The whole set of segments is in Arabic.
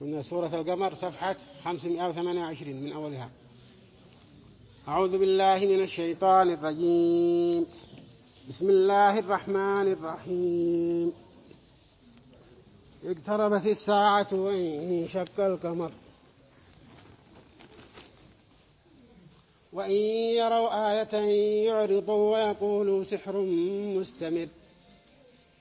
من سورة القمر صفحة 528 من أولها. أعوذ بالله من الشيطان الرجيم. بسم الله الرحمن الرحيم. اقتربت الساعة وانشق القمر. وإن يروا آية يعرضوا ويقولوا سحر مستمر.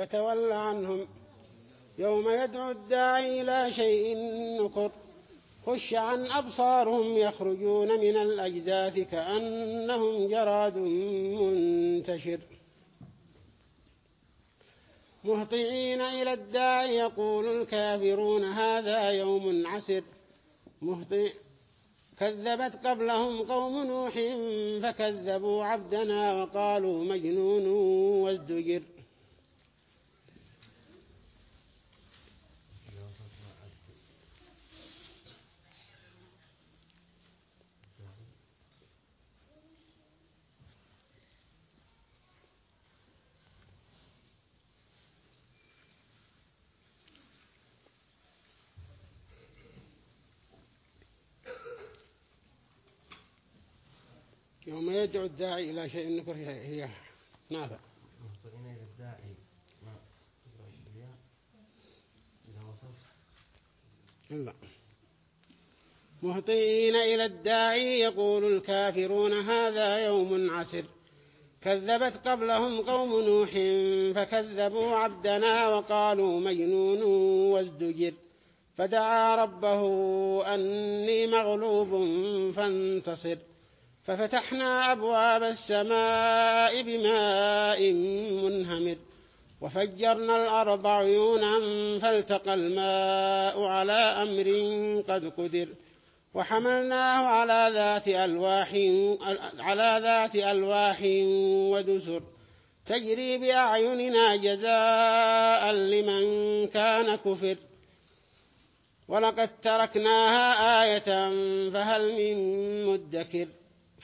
فتول عنهم يوم يدعو الداعي إلى شيء نكر خش عن أبصارهم يخرجون من الأجداث كأنهم جراد منتشر. مهطعين إلى الداعي يقول الكافرون هذا يوم عسر. مهطع كذبت قبلهم قوم نوح فكذبوا عبدنا وقالوا مجنون وازدجر يوم يدعو الداعي إلى شيء نكر هي نافع. مهطئين إلى الداعي ما إذا لا إلى الداعي يقول الكافرون هذا يوم عسر. كذبت قبلهم قوم نوح فكذبوا عبدنا وقالوا مجنون وازدجر. فدعا ربه أني مغلوب فانتصر. ففتحنا أبواب السماء بماء منهمر وفجرنا الأرض عيونا فالتقى الماء على أمر قد قدر وحملناه على ذات ألواح على ذات ألواح ودسر تجري بأعيننا جزاء لمن كان كفر ولقد تركناها آية فهل من مدكر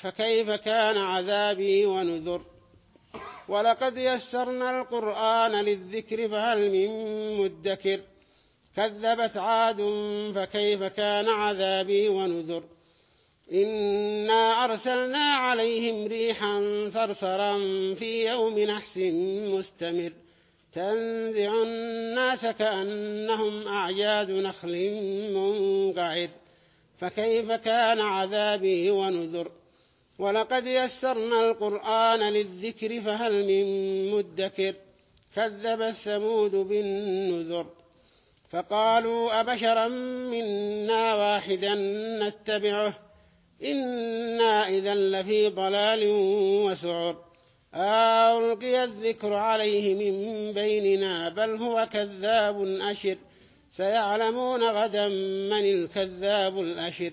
فكيف كان عذابي ونذر؟ ولقد يسرنا القرآن للذكر فهل من مدكر؟ كذبت عاد فكيف كان عذابي ونذر؟ إنا أرسلنا عليهم ريحا صرصرا في يوم نحس مستمر. تنزع الناس كأنهم أعجاز نخل منقعر. فكيف كان عذابي ونذر؟ ولقد يسرنا القرآن للذكر فهل من مدكر كذب الثمود بالنذر فقالوا أبشرا منا واحدا نتبعه إنا إذا لفي ضلال وسعر ألقي الذكر عليه من بيننا بل هو كذاب أشر سيعلمون غدا من الكذاب الأشر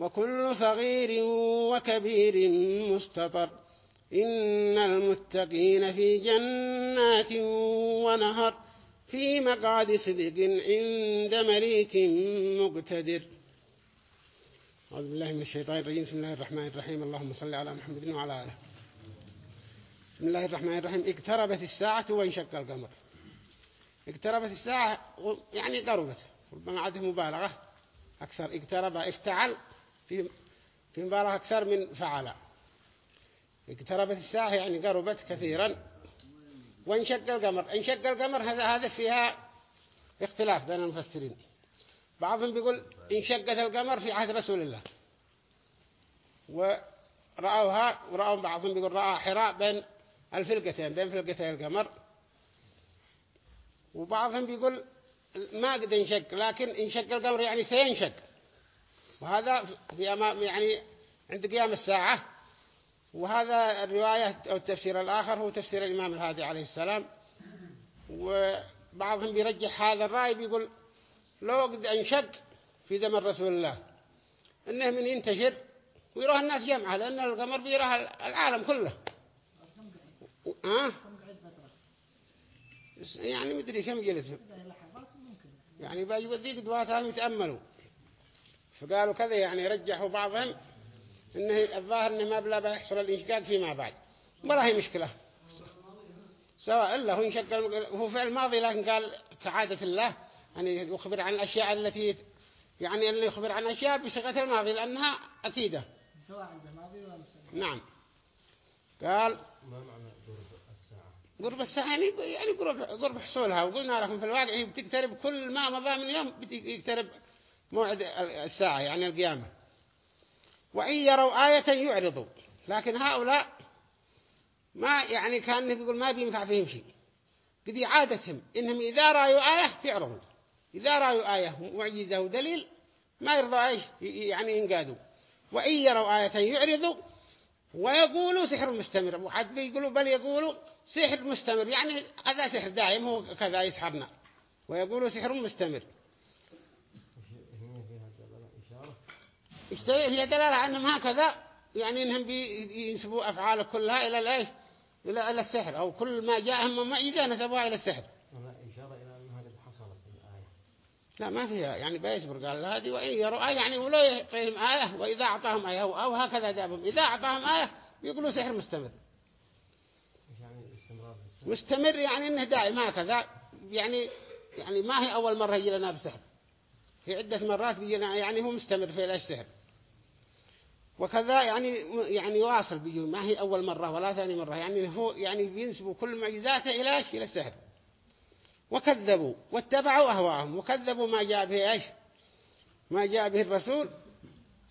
وكل صغير وكبير مستطر. إن المتقين في جنات ونهر في مقعد صدق عند مليك مقتدر. أعوذ بالله من الشيطان الرجيم. بسم الله الرحمن الرحيم. اللهم صل على محمد وعلى آله. بسم الله الرحمن الرحيم. اقتربت الساعة وانشق القمر. اقتربت الساعة يعني قربت ربما عادة مبالغة. أكثر اقترب افتعل. في في مبالغة أكثر من فعل. اقتربت الساعة يعني قربت كثيرا. وانشق القمر انشق القمر هذا هذا فيها اختلاف بين المفسرين. بعضهم بيقول انشقت القمر في عهد رسول الله. ورأوها ورأوا بعضهم بيقول رأى حراء بين الفلقتين بين فلقتين القمر. وبعضهم بيقول ما قد انشق لكن انشق القمر يعني سينشق. وهذا في أمام يعني عند قيام الساعة. وهذا الرواية أو التفسير الآخر هو تفسير الإمام الهادي عليه السلام. وبعضهم بيرجح هذا الرأي بيقول لو قد انشق في زمن رسول الله إنه من ينتشر ويروح الناس جمعة لأن القمر بيروح العالم كله. ها يعني مدري كم جلس يعني باجوا ذيك دواتهم يتأملوا. فقالوا كذا يعني رجحوا بعضهم إنه الظاهر إنه ما بلا بيحصل الانشقاق فيما بعد. ولا هي مشكلة. سواء إلا هو انشق هو فعل الماضي لكن قال كعادة الله يعني يخبر عن الأشياء التي يعني اللي يخبر عن أشياء بصيغة الماضي لأنها أكيدة. سواء عند الماضي ولا نعم. قال ما معنى قرب الساعة؟ قرب الساعة يعني يعني قرب قرب حصولها. وقلنا لكم في الواقع هي بتقترب كل ما مضى من يوم بتقترب موعد الساعة يعني القيامة. وإن يروا آية يعرضوا. لكن هؤلاء ما يعني كأن يقول ما بينفع فيهم شيء. قد عادتهم إنهم إذا رأوا آية يعرضوا إذا رأوا آية معجزة ودليل ما يرضوا إيش يعني ينقادوا. وإن يروا آية يعرضوا ويقولوا سحر مستمر. وحد بيقولوا بل يقولوا سحر مستمر. يعني هذا سحر دائم هو كذا يسحرنا. ويقولوا سحر مستمر هنا فيها دلالة إشارة اشتري هي دلالة أنهم هكذا يعني إنهم بينسبوا أفعال كلها إلى الإيش إلى إلى السحر أو كل ما جاءهم من معجزة نسبوها إلى السحر. إشارة إلى أن حصلت الآية لا ما فيها يعني بيصبر قال هذه وإن يروا آية يعني ولو يعطيهم آية وإذا أعطاهم آية أو, هكذا دابهم إذا أعطاهم آية يقولوا سحر مستمر. يعني مستمر يعني إنه دائم هكذا يعني يعني ما هي أول مرة يجي لنا بسحر. في عدة مرات بيجينا يعني هو مستمر في السحر. وكذا يعني يعني واصل بيجي ما هي أول مرة ولا ثاني مرة يعني هو يعني بينسبوا كل معجزاته إلى إيش؟ إلى السحر وكذبوا واتبعوا أهواءهم وكذبوا ما جاء به إيش؟ ما جاء به الرسول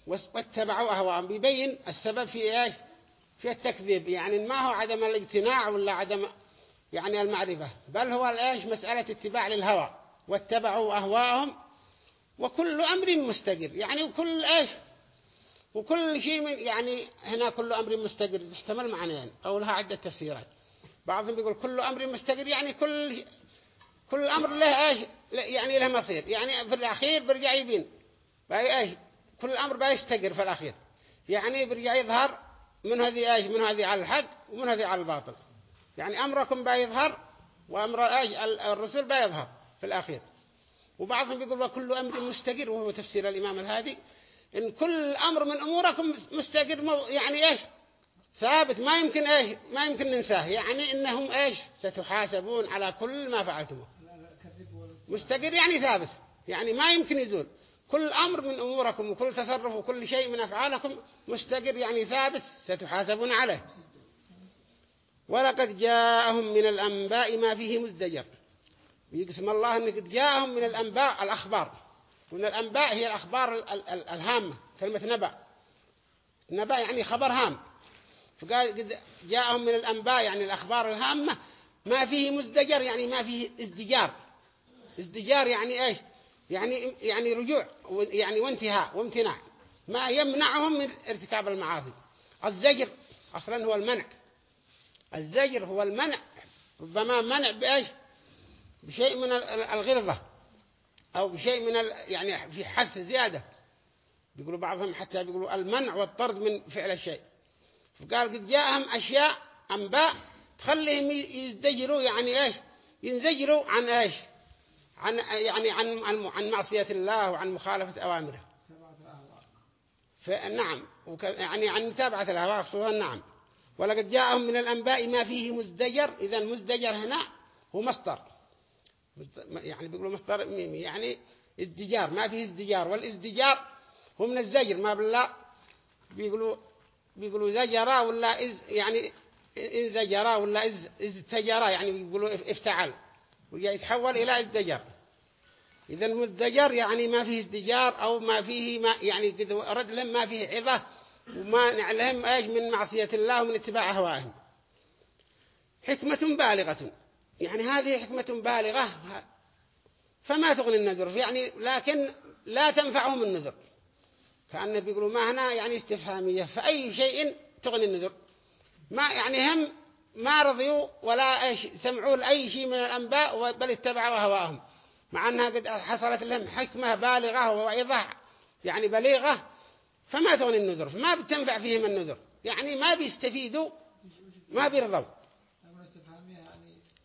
واتبعوا أهواءهم بيبين السبب في إيش؟ في التكذيب. يعني ما هو عدم الاجتناع ولا عدم يعني المعرفة بل هو الإيش مسألة اتباع للهوى. واتبعوا أهواءهم وكل أمر مستقر. يعني كل إيش؟ وكل شيء من يعني هنا كل أمر مستقر تحتمل معنيين أو لها عدة تفسيرات. بعضهم بيقول كل أمر مستقر يعني كل كل أمر له إيش؟ يعني له مصير. يعني في الأخير برجع يبين. باي إيش؟ كل أمر بيستقر في الأخير. يعني برجع يظهر من هذه إيش؟ من هذه على الحق ومن هذه على الباطل. يعني أمركم بيظهر وأمر إيش؟ الرسل بيظهر في الأخير. وبعضهم بيقول وكل أمر مستقر وهو تفسير الإمام الهادي. إن كل أمر من أموركم مستقر يعني إيش؟ ثابت ما يمكن إيش؟ ما يمكن ننساه. يعني إنهم إيش؟ ستحاسبون على كل ما فعلتموه. مستقر يعني ثابت. يعني ما يمكن يزول. كل أمر من أموركم وكل تصرف وكل شيء من أفعالكم مستقر يعني ثابت ستحاسبون عليه. ولقد جاءهم من الأنباء ما فيه مزدجر. يقسم الله أن قد جاءهم من الأنباء الأخبار. ومن الأنباء هي الأخبار الهامة كلمة نبأ. نبأ يعني خبر هام. فقال جاءهم من الأنباء يعني الأخبار الهامة ما فيه مزدجر يعني ما فيه ازدجار. ازدجار يعني إيش؟ يعني يعني رجوع يعني وانتهاء وامتناع. ما يمنعهم من ارتكاب المعاصي. الزجر أصلا هو المنع. الزجر هو المنع. ربما منع بإيش؟ بشيء من الغلظة أو بشيء من يعني في حث زيادة. بيقولوا بعضهم حتى بيقولوا المنع والطرد من فعل الشيء. فقال قد جاءهم أشياء أنباء تخليهم يزدجروا يعني إيش؟ ينزجروا عن إيش؟ عن يعني عن عن, عن معصية الله وعن مخالفة أوامره. فنعم يعني عن متابعة الهواء خصوصا نعم. ولقد جاءهم من الأنباء ما فيه مزدجر إذا المزدجر هنا هو مصدر. يعني بيقولوا مصدر ميمي. يعني ازدجار. ما فيه ازدجار. والازدجار هو من الزجر. ما بالله بيقولوا بيقولوا زجرا ولا إز يعني إن زجرا ولا إز إزتجرا. يعني بيقولوا افتعل. ويتحول إلى ازدجر. إذا المزدجر يعني ما فيه ازدجار أو ما فيه ما يعني رد لهم ما فيه عظة وما نعلهم إيش من معصية الله ومن اتباع هوائهم حكمة بالغة. يعني هذه حكمة بالغة. فما تغني النذر. يعني لكن لا تنفعهم النذر. كأن بيقولوا ما هنا يعني استفهامية. فأي شيء تغني النذر. ما يعني هم ما رضيوا ولا إيش سمعوا لأي شيء من الأنباء بل اتبعوا هواهم. مع أنها قد حصلت لهم حكمة بالغة ووعظة يعني بليغة. فما تغني النذر. فما بتنفع فيهم النذر. يعني ما بيستفيدوا ما بيرضوا.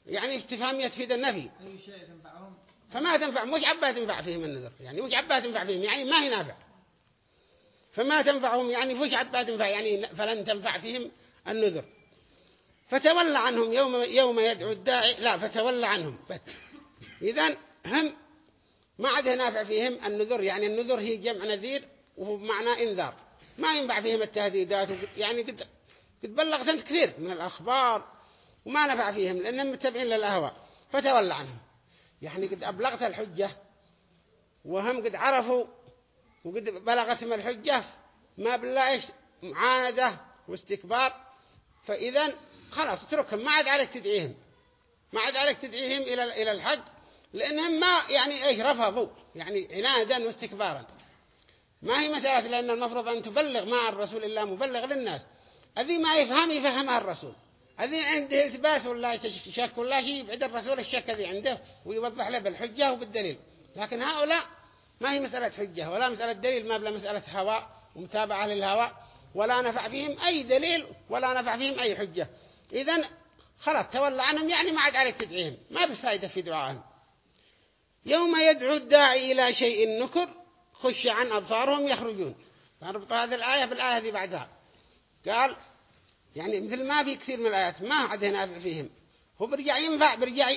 يعني استفهامية تفيد النفي أي شيء تنفعهم؟ فما تنفع مش عبا تنفع فيهم النذر. يعني مش عبا تنفع فيهم يعني ما هي نافع. فما تنفعهم؟ يعني مش عبا تنفع يعني فلن تنفع فيهم النذر. فتولى عنهم يوم يوم يدعو الداعي لا فتولى عنهم. إذا هم ما عاد نافع فيهم النذر. يعني النذر هي جمع نذير وهو بمعنى إنذار. ما ينفع فيهم التهديدات يعني قد قد بلغت كثير من الأخبار. وما نفع فيهم لأنهم متبعين للأهواء فتولى عنهم. يعني قد أبلغت الحجة وهم قد عرفوا وقد بلغتهم الحجة ما بالله إيش معاندة واستكبار فإذا خلاص اتركهم ما عاد عليك تدعيهم. ما عاد عليك تدعيهم إلى إلى الحج لأنهم ما يعني إيش رفضوا يعني عنادا واستكبارا. ما هي مسألة لأن المفروض أن تبلغ مع الرسول الله مبلغ للناس. الذي ما يفهم يفهمها الرسول. هذه عنده التباس ولا شك ولا شيء يبعد الرسول الشك الذي عنده ويوضح له بالحجة وبالدليل. لكن هؤلاء ما هي مسألة حجة ولا مسألة دليل ما بلا مسألة هواء ومتابعة للهواء ولا نفع فيهم أي دليل ولا نفع فيهم أي حجة. إذن خلاص تولى عنهم يعني ما عاد عليك تدعيهم ما بفائدة في دعائهم. يوم يدعو الداعي إلى شيء نكر خش عن أبصارهم يخرجون. فنربط هذه الآية بالآية هذه بعدها. قال يعني مثل ما في كثير من الآيات ما عاد نافع فيهم. هو برجع ينفع برجع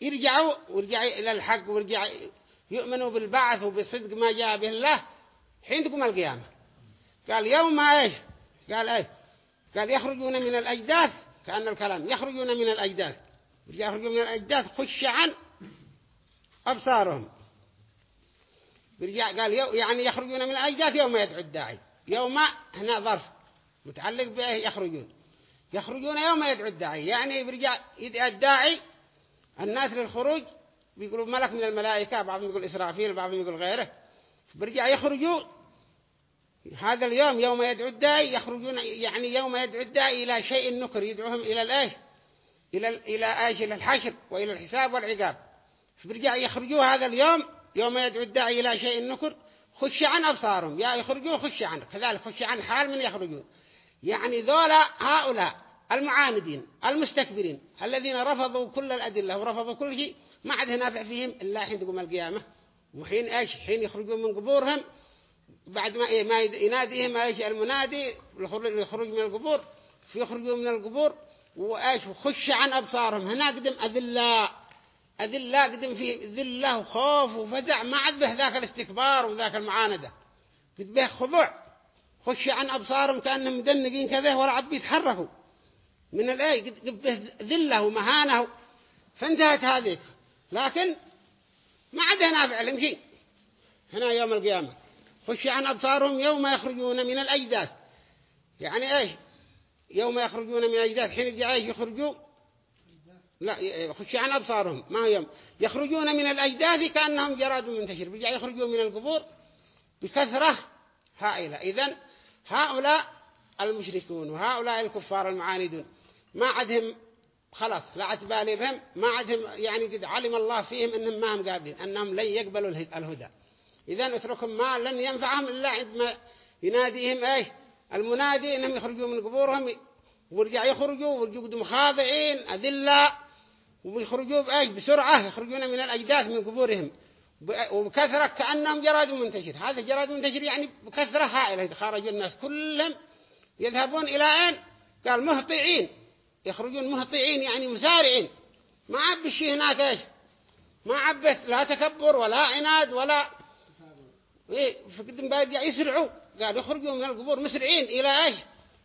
يرجعوا ورجع إلى الحق ورجع يؤمنوا بالبعث وبصدق ما جاء به الله حين تقوم القيامة. قال يوم إيش؟ قال إيش؟ قال يخرجون من الأجداث كأن الكلام يخرجون من الأجداث. يخرجون من الأجداث خش عن أبصارهم. برجع قال يعني يخرجون من الأجداث يوم يدعو الداعي. يوم هنا ظرف. متعلق به يخرجون. يخرجون يوم يدعو الداعي. يعني برجع يدعى الداعي الناس للخروج بيقولوا ملك من الملائكة بعضهم يقول إسرافيل بعضهم يقول غيره. برجع يخرجوا هذا اليوم يوم يدعو الداعي يخرجون يعني يوم يدعو الداعي إلى شيء نكر يدعوهم إلى الإيش؟ إلى إلى إيش؟ إلى الحشر وإلى الحساب والعقاب. برجع يخرجوا هذا اليوم يوم يدعو الداعي إلى شيء نكر خش عن أبصارهم. يا يخرجوا خش عن كذلك خش عن حال من يخرجون. يعني ذولا هؤلاء المعاندين المستكبرين الذين رفضوا كل الأدلة ورفضوا كل شيء ما عاد نافع فيهم إلا حين تقوم القيامة. وحين إيش؟ حين يخرجون من قبورهم بعد ما إيه ما يناديهم إيش المنادي الخروج من القبور يخرجوا من القبور وإيش؟ وخش عن أبصارهم. هنا قدم أذلاء أذلاء قدم في ذلة وخوف وفزع ما عاد به ذاك الاستكبار وذاك المعاندة. قد به خضوع. خش عن أبصارهم كأنهم مدنقين كذا ورعب بيتحركوا. من الآية ذلة ومهانة فانتهت هذه. لكن ما عاد نافع لهم شيء. هنا يوم القيامة. خش عن أبصارهم يوم يخرجون من الأجداث. يعني إيش؟ يوم يخرجون من الأجداث. حين الجعايش يخرجوا؟ لا خش عن أبصارهم. ما يوم؟ يخرجون من الأجداث كأنهم جراد منتشر. بيجي يخرجون من القبور بكثرة هائلة. إذن هؤلاء المشركون وهؤلاء الكفار المعاندون ما عدهم خلاص لا عتبالي بهم ما عدهم يعني قد علم الله فيهم أنهم ما هم قابلين أنهم لن يقبلوا الهدى. إذن اتركهم ما لن ينفعهم إلا عندما يناديهم إيش المنادي إنهم يخرجوا من قبورهم ورجع يخرجوا ورجوا قدم خاضعين أذلاء ويخرجوا بأيش بسرعة يخرجون من الأجداث من قبورهم. وبكثرة كأنهم جراد منتشر. هذا جراد منتشر يعني بكثرة هائلة. خرج الناس كلهم يذهبون إلى أين؟ قال مهطعين. يخرجون مهطعين يعني مسارعين ما عب الشيء هناك إيش؟ ما عبت لا تكبر ولا عناد ولا إيه فقدم بيرجع يسرعوا. قال يخرجوا من القبور مسرعين إلى إيش؟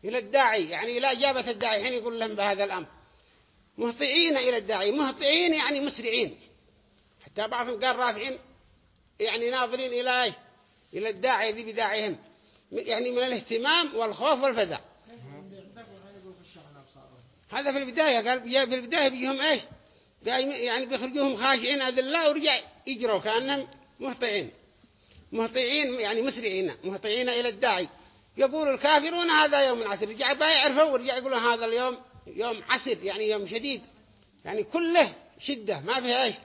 إلى الداعي. يعني إلى إجابة الداعي. حين يقول لهم بهذا الأمر. مهطعين إلى الداعي. مهطعين يعني مسرعين. حتى بعضهم قال رافعين. يعني ناظرين إلى إيش إلى الداعي ذي بداعيهم. يعني من الاهتمام والخوف والفزع. هذا في البداية قال في البداية بيهم إيش؟ يعني بيخرجوهم خاشعين الله ورجع يجروا كأنهم مهطعين. مهطعين يعني مسرعين مهطعين إلى الداعي. يقول الكافرون هذا يوم عسر رجع بيعرفوا ورجع يقولوا هذا اليوم يوم عسر يعني يوم شديد. يعني كله شدة ما فيه إيش؟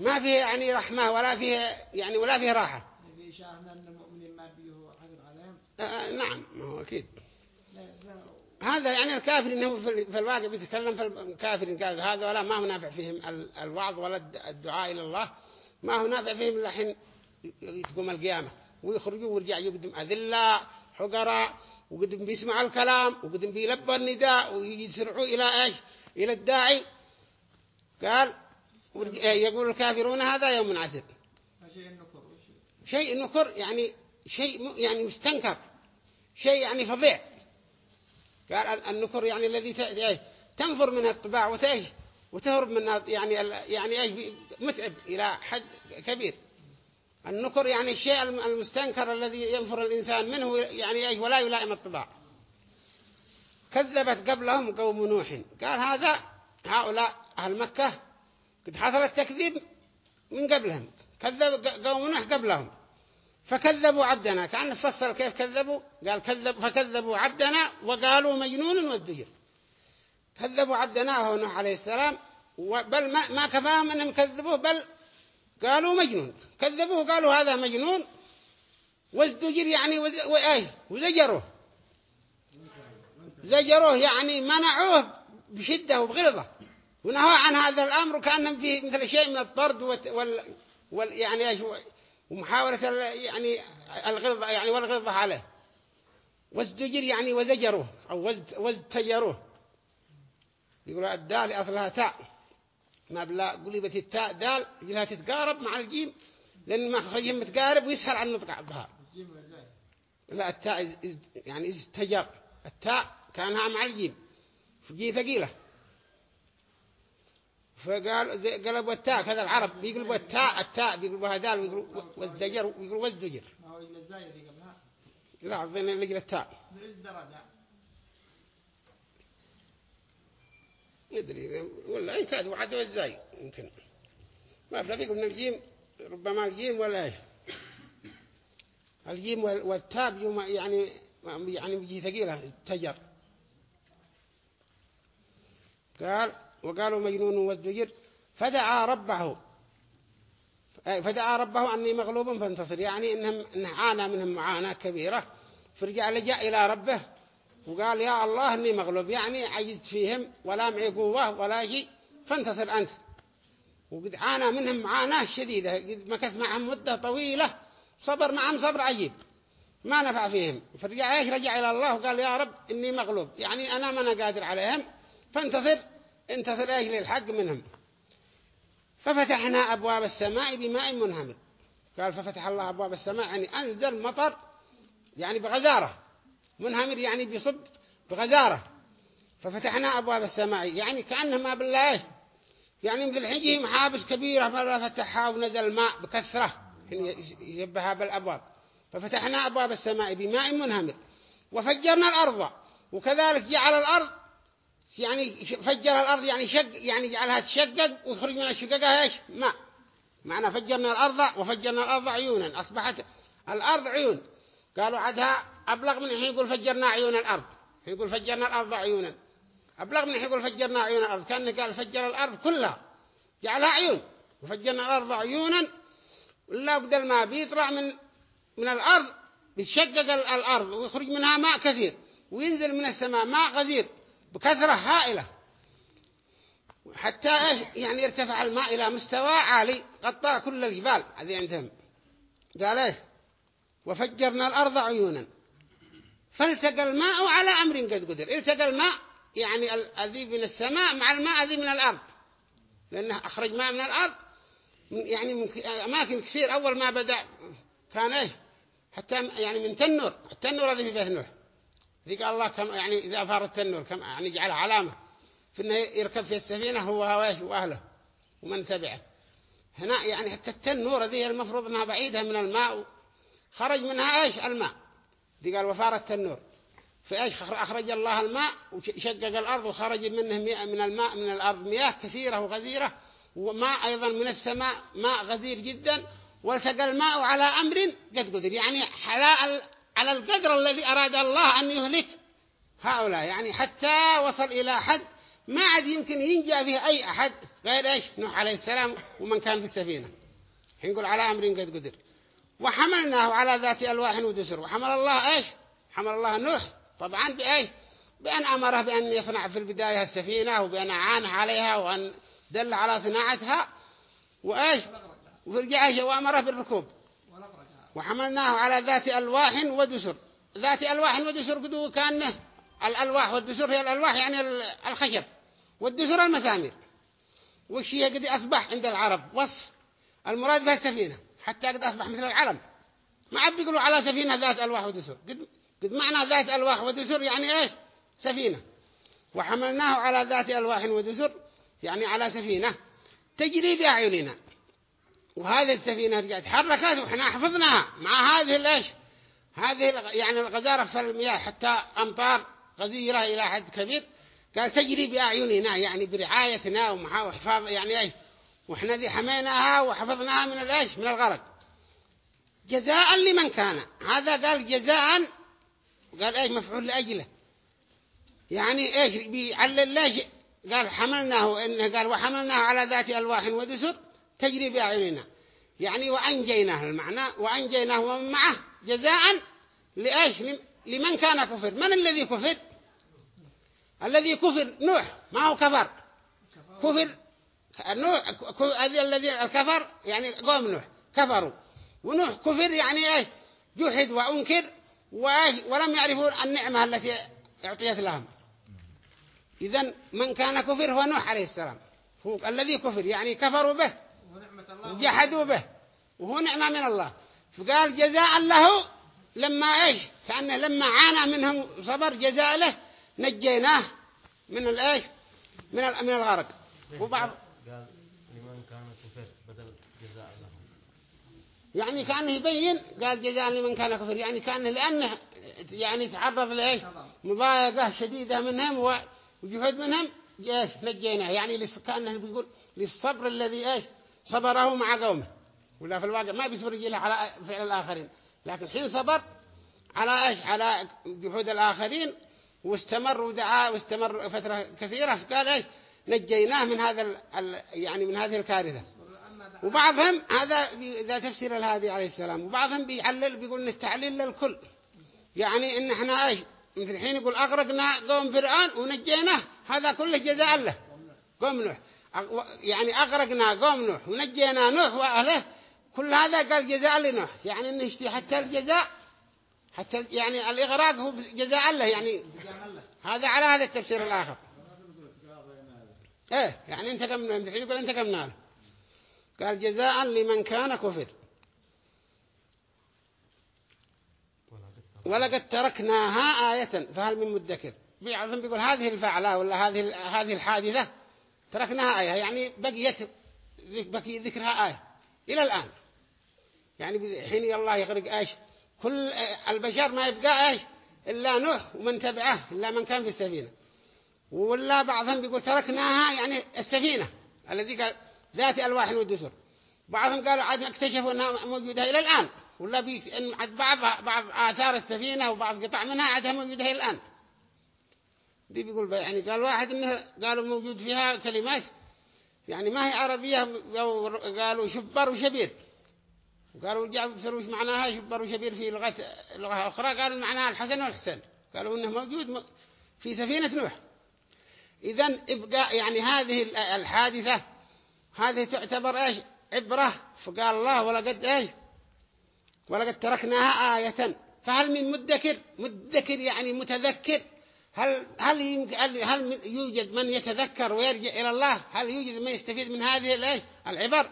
ما فيه يعني رحمة ولا فيه يعني ولا فيه راحة آه, نعم ما هو أكيد. هذا يعني الكافر إنه في الواقع بيتكلم في الكافر قال هذا ولا ما هو نافع فيهم الوعظ ولا الدعاء إلى الله. ما هو نافع فيهم إلا حين تقوم القيامة. ويخرجوا ويرجع يقدم أذلاء حقراء وقدم بيسمع الكلام وقدم بيلبى النداء ويسرعوا إلى إيش؟ إلى الداعي. قال يقول الكافرون هذا يوم عسر شيء نكر يعني شيء يعني مستنكر. شيء يعني فظيع. قال النكر يعني الذي تنفر منها الطباع وتهرب منها يعني يعني إيش متعب إلى حد كبير. النكر يعني الشيء المستنكر الذي ينفر الإنسان منه يعني إيش ولا يلائم الطباع. كذبت قبلهم قوم نوح. قال هذا هؤلاء أهل مكة قد حصل التكذيب من قبلهم كذب قوم نوح قبلهم فكذبوا عبدنا كأن فصل كيف كذبوا قال كذب فكذبوا عبدنا وقالوا مجنون والدجر. كذبوا عبدنا هو نوح عليه السلام بل ما, ما كفاهم أنهم كذبوه بل قالوا مجنون. كذبوه قالوا هذا مجنون وازدجر يعني وآيه وزجروه. زجروه يعني منعوه بشدة وبغلظة. ونهوا عن هذا الأمر كأنهم فيه مثل شيء من الطرد وال, وال يعني ومحاولة يعني الغلظة يعني والغلظة عليه. وازدجر يعني وزجروه أو وازتجروه يقول الدال أصلها تاء. ما بلا قلبت التاء دال يجيها تتقارب مع الجيم لأن مخرجهم متقارب ويسهل عن نطق بها لا التاء يعني ازتجر. التاء كانها مع الجيم. فجي ثقيلة. فقال قلبوا التاء كذا العرب بيقلبوا التاء التاء بيقلبوها دال ويقولوا والزجر ويقولوا والزجر. لا أظن اللي التاء. ندري ولا أي كاد وعد إزاي يمكن. ما فرق من الجيم ربما الجيم ولا إيش. الجيم والتاب يوم يعني يعني بيجي ثقيلة تجر. قال وقالوا مجنون والدجر فدعا ربه. فدعا ربه أني مغلوب فانتصر. يعني إنهم إنه عانى منهم معاناة كبيرة. فرجع لجأ إلى ربه وقال يا الله إني مغلوب. يعني عجزت فيهم ولا معي قوة ولا شيء فانتصر أنت. وقد عانى منهم معاناة شديدة. قد مكث معهم مدة طويلة. صبر معهم صبر عجيب. ما نفع فيهم. فرجع إيش؟ رجع إلى الله وقال يا رب إني مغلوب. يعني أنا ما أنا قادر عليهم فانتصر. انتصر إيش للحق منهم. ففتحنا أبواب السماء بماء منهمر. قال ففتح الله أبواب السماء يعني أنزل مطر يعني بغزارة. منهمر يعني بصب بغزارة. ففتحنا أبواب السماء يعني كأنه ما بالله يعني مثل حجه محابس كبيرة فتحها ونزل ماء بكثرة. يشبهها بالأبواب. ففتحنا أبواب السماء بماء منهمر. وفجرنا الأرض. وكذلك جعل الأرض يعني فجر الأرض يعني شق يعني جعلها تشقق ويخرج من الشققها إيش؟ ماء معنى فجرنا الأرض وفجرنا الأرض عيونا أصبحت الأرض عيون. قالوا عدها أبلغ من حين يقول فجرنا عيون الأرض. يقول فجرنا الأرض عيونا. أبلغ من حين يقول فجرنا عيون الأرض. كأن قال فجر الأرض كلها جعلها عيون. وفجرنا الأرض عيونا لا بدل ما بيطلع من من الأرض بيتشقق الأرض ويخرج منها ماء كثير وينزل من السماء ماء غزير. بكثرة هائلة. حتى يعني ارتفع الماء إلى مستوى عالي غطى كل الجبال. هذه عندهم. قال إيه وفجرنا الأرض عيونا. فالتقى الماء على أمر قد قدر. التقى الماء يعني الذي من السماء مع الماء الذي من الأرض. لأنه أخرج ماء من الأرض. يعني من أماكن كثير. أول ما بدأ كان إيه حتى يعني من تنور. التنور الذي في بيت نوح. ذي قال الله كم يعني إذا فار التنور كم يعني جعلها علامة. في إنه يركب في السفينة هو هواش وأهله ومن تبعه. هنا يعني حتى التنور ذي المفروض أنها بعيدة من الماء. خرج منها إيش؟ الماء. ذي قال وفار التنور فإيش؟ أخرج الله الماء وشقق الأرض وخرج منه من الماء من الأرض مياه كثيرة وغزيرة. وماء أيضا من السماء ماء غزير جدا. والتقى الماء على أمر قد قدر. يعني على على القدر الذي أراد الله أن يهلك. هؤلاء يعني حتى وصل إلى حد ما عاد يمكن ينجى فيه أي أحد غير إيش؟ نوح عليه السلام ومن كان في السفينة. نقول على أمر قد قدر. وحملناه على ذات ألواح ودسر. وحمل الله إيش؟ حمل الله نوح. طبعا بإيش؟ بأن أمره بأن يصنع في البداية السفينة وبأن أعانه عليها وأن دل على صناعتها. وإيش؟ ورجع وأمره بالركوب. وحملناه على ذات ألواح ودسر. ذات ألواح ودسر قدو كأنه الألواح والدسر هي الألواح يعني الخشب والدسر المسامير. هي قد أصبح عند العرب؟ وصف. المراد بها السفينة. حتى قد أصبح مثل العلم ما عاد بيقولوا على سفينة ذات ألواح ودسر. قد, قد معنى ذات ألواح ودسر يعني إيش؟ سفينة. وحملناه على ذات ألواح ودسر يعني على سفينة. تجري بأعيننا. وهذه السفينة رجعت. حركت وإحنا حفظناها مع هذه الإيش؟ هذه يعني الغزارة في المياه حتى أمطار غزيرة إلى حد كبير. قال تجري بأعيننا يعني برعايتنا وحفاظ يعني إيش؟ وإحنا ذي حميناها وحفظناها من الإيش؟ من الغرق. جزاء لمن كان. هذا قال جزاء قال إيش؟ مفعول لأجله. يعني إيش؟ بيعلل ليش؟ قال حملناه إنه قال وحملناه على ذات ألواح ودسر. تجري بأعيننا. يعني وأنجيناه المعنى وأنجيناه ومن معه. جزاء لإيش؟ لمن كان كفر. من الذي كفر؟ الذي كفر نوح. ما هو كفر؟ كفر نوح. الذي الكفر يعني قوم نوح. كفروا. ونوح كفر يعني إيش؟ جحد وأنكر ولم يعرفوا النعمة التي أعطيت لهم. اذا من كان كفر هو نوح عليه السلام. هو الذي كفر. يعني كفروا به. وجحدوا به. وهو نعمة من الله. فقال جزاء له لما إيش؟ كأنه لما عانى منهم صبر جزاء له نجيناه من الايش من من الغرق. وبعض قال لمن كان كفر بدل جزاء له. يعني كأنه يبين قال جزاء لمن كان كفر. يعني كأنه لأنه يعني تعرض لإيش؟ مضايقة شديدة منهم وجهد منهم إيش؟ نجيناه. يعني كأنه بيقول للصبر الذي إيش؟ صبره مع قومه. ولا في الواقع ما بيصبر يجيله على فعل الآخرين. لكن حين صبر على إيش؟ على جهود الآخرين واستمر ودعا واستمر فترة كثيرة فقال إيش؟ نجيناه من هذا يعني من هذه الكارثة. وبعضهم هذا ذا تفسير الهادي عليه السلام وبعضهم بيعلل بيقول إن التعليل للكل. يعني إن إحنا إيش؟ مثل الحين يقول أغرقنا قوم فرعون ونجيناه. هذا كله جزاء له. قوم نوح. يعني أغرقنا قوم نوح ونجينا نوح وأهله. كل هذا قال جزاء لنوح. يعني إنه يشتي حتى الجزاء. حتى يعني الإغراق هو جزاء له يعني هذا على هذا التفسير الآخر. إيه يعني انتقمنا الحين يقول انتقمنا له قال جزاء لمن كان كفر. ولقد تركناها آية فهل من مدكر؟ بعضهم بيقول هذه الفعلة ولا هذه هذه الحادثة. تركناها آية يعني بقيت بقي ذكرها آية إلى الآن. يعني حين الله يغرق إيش؟ كل البشر ما يبقى إيش؟ إلا نوح ومن تبعه إلا من كان في السفينة. ولا بعضهم بيقول تركناها يعني السفينة الذي قال ذات ألواح ودسر. بعضهم قالوا عاد اكتشفوا أنها موجودة إلى الآن. ولا بي إن بعض بعض آثار السفينة وبعض قطع منها عادها موجودة إلى الآن. دي بيقول يعني قال واحد إنه قالوا موجود فيها كلمات يعني ما هي عربية قالوا شبر وشبير. وقالوا جاء بسروا معناها شبر وشبير في لغة لغة أخرى؟ قالوا معناها الحسن والحسن قالوا إنه موجود في سفينة نوح. إذا إبقاء يعني هذه الحادثة هذه تعتبر إيش؟ عبرة. فقال الله ولقد إيش؟ ولقد تركناها آية. فهل من مدكر؟ مدكر يعني متذكر. هل هل هل يوجد من يتذكر ويرجع إلى الله؟ هل يوجد من يستفيد من هذه الإيش العبر؟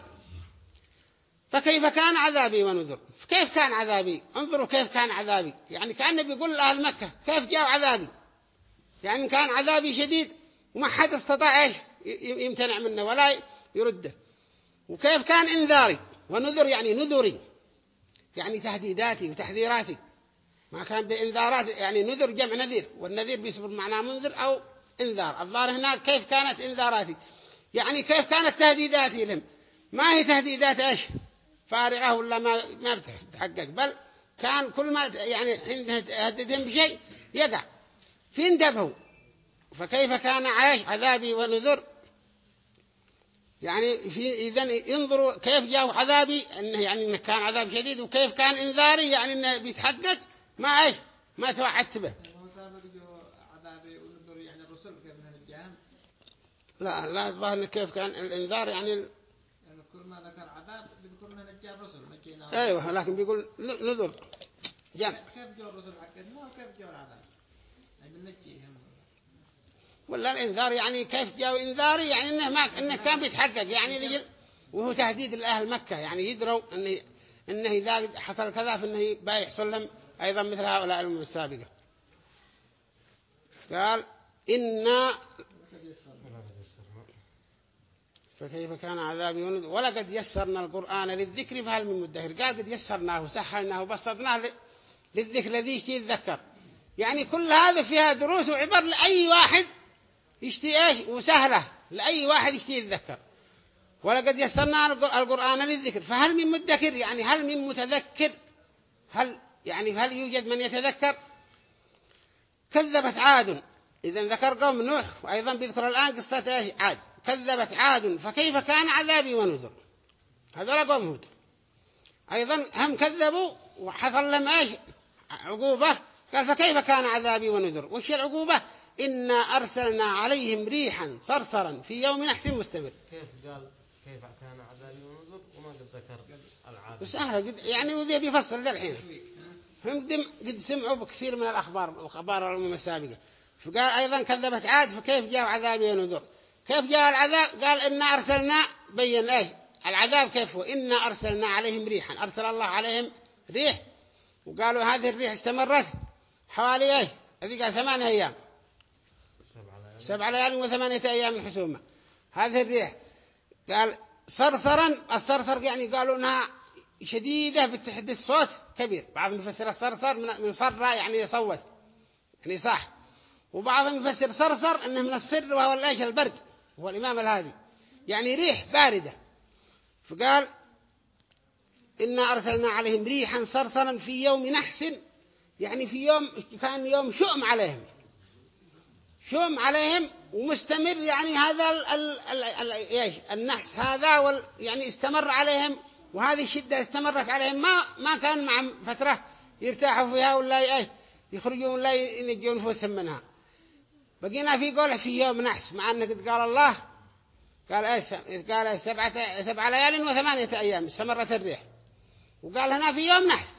فكيف كان عذابي ونذر؟ كيف كان عذابي؟ انظروا كيف كان عذابي. يعني كان بيقول لأهل مكة كيف جاء عذابي؟ يعني كان عذابي شديد وما حد استطاع إيش؟ يمتنع منه ولا يرده. وكيف كان إنذاري؟ ونذر يعني نذري. يعني تهديداتي وتحذيراتي. ما كان بإنذارات يعني نذر جمع نذير والنذير بيصبر معناه منذر أو إنذار. الظاهر هناك كيف كانت إنذاراتي يعني كيف كانت تهديداتي لهم؟ ما هي تهديدات إيش؟ فارغة ولا ما ما بتحقق بل كان كل ما يعني هددهم بشيء يقع. في اندبهوا فكيف كان عايش عذابي ونذر؟ يعني في إذن ينظروا كيف جاء عذابي إنه يعني إنه كان عذاب شديد وكيف كان إنذاري يعني إنه بيتحقق. ما إيش؟ ما توعدت به. لا لا الظاهر كيف كان الإنذار يعني كل ما ذكر عذاب بيذكر لنا نجى الرسل أيوه لكن بيقول نذر. جمع. كيف جاء الرسل حقنا وكيف جاء العذاب يعني بنجيهم ولا الإنذار يعني كيف جاء إنذاري يعني إنه ما إنه كان بيتحقق يعني لجل وهو تهديد لأهل مكة. يعني يدروا إنه إنه إذا حصل كذا فإنه بيحصل لهم أيضا مثل هؤلاء الأمم السابقة قال إنا فكيف كان عذابي ونذر ولقد يسرنا القرآن للذكر فهل من مدهر؟ قال قد يسرناه وسهلناه وبسطناه للذكر الذي يتذكر يعني كل هذا فيها دروس وعبر لأي واحد يشتي إيش؟ وسهلة لأي واحد يشتي يتذكر ولقد يسرنا القرآن للذكر فهل من مدكر؟ يعني هل من متذكر؟ هل يعني هل يوجد من يتذكر؟ كذبت عاد. إذا ذكر قوم نوح وأيضا بيذكر الآن قصة عاد. كذبت عاد فكيف كان عذابي ونذر؟ هذول قوم هود. أيضا هم كذبوا وحصل لهم إيش؟ عقوبة. قال فكيف كان عذابي ونذر؟ وش العقوبة؟ إنا أرسلنا عليهم ريحا صرصرا في يوم نحس مستمر. كيف قال؟ كيف كان عذابي ونذر؟ وما قد ذكر وسهلة يعني وذي بيفصل ذا الحين هم قد سمعوا بكثير من الأخبار أخبار الأمم السابقة فقال أيضا كذبت عاد فكيف جاء عذابي ونذر كيف جاء العذاب؟ قال إنا أرسلنا بين إيش؟ العذاب كيف هو؟ إنا أرسلنا عليهم ريحا أرسل الله عليهم ريح. وقالوا هذه الريح استمرت حوالي إيش؟ هذه قال ثمانية أيام. سبع ليال وثمانية أيام الحسومة. هذه الريح. قال صرصرا الصرصر يعني قالوا إنها شديدة بالتحدث صوت. كبير. بعضهم يفسر الصرصر من صر يعني يصوت. يعني صح. وبعضهم يفسر صرصر إنه من السر وهو الأيش البرد هو الإمام الهادي. يعني ريح باردة. فقال إنا أرسلنا عليهم ريحا صرصرا في يوم نحس. يعني في يوم كان يوم شؤم عليهم. شؤم عليهم ومستمر يعني هذا ال ال ال ال النحس هذا وال يعني استمر عليهم وهذه الشدة استمرت عليهم. ما ما كان مع فترة يرتاحوا فيها ولا إيش يخرجون لا ينجون نفوسهم منها. بقينا في قوله في يوم نحس مع أنك قال الله قال إيش قال سبعة سبع ليال وثمانية أيام استمرت الريح. وقال هنا في يوم نحس.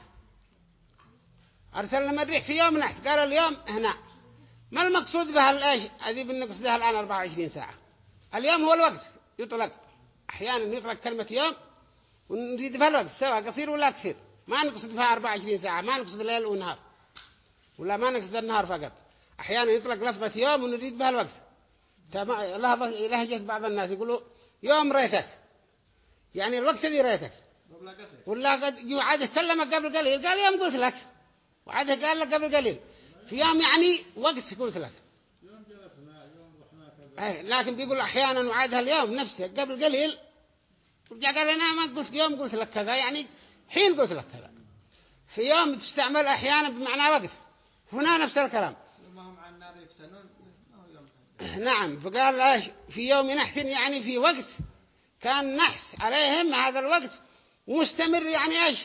أرسل لهم الريح في يوم نحس. قال اليوم هنا. ما المقصود بها الإيش هذه بالنقص لها الآن 24 ساعة. اليوم هو الوقت يطلق. أحيانا يطلق كلمة يوم ونريد الوقت سواء قصير ولا كثير ما نقصد بها 24 ساعة ما نقصد الليل ونهار. ولا ما نقصد النهار فقط. أحيانا يطلق لفظة يوم ونريد بها الوقت لهجة بعض الناس يقولوا يوم ريتك. يعني الوقت الذي ريتك. ولا قد يعاد كلمك قبل قليل قال يوم قلت لك. وعاد قال لك قبل قليل. في يوم يعني وقت قلت لك. أي لكن بيقول أحيانا وعادها اليوم نفسه قبل قليل ورجع قال أنا ما قلت يوم قلت لك كذا يعني حين قلت لك كذا. في يوم تستعمل أحيانا بمعنى وقت هنا نفس الكلام. نعم فقال إيش؟ في يوم نحس يعني في وقت. كان نحس عليهم هذا الوقت. مستمر يعني إيش؟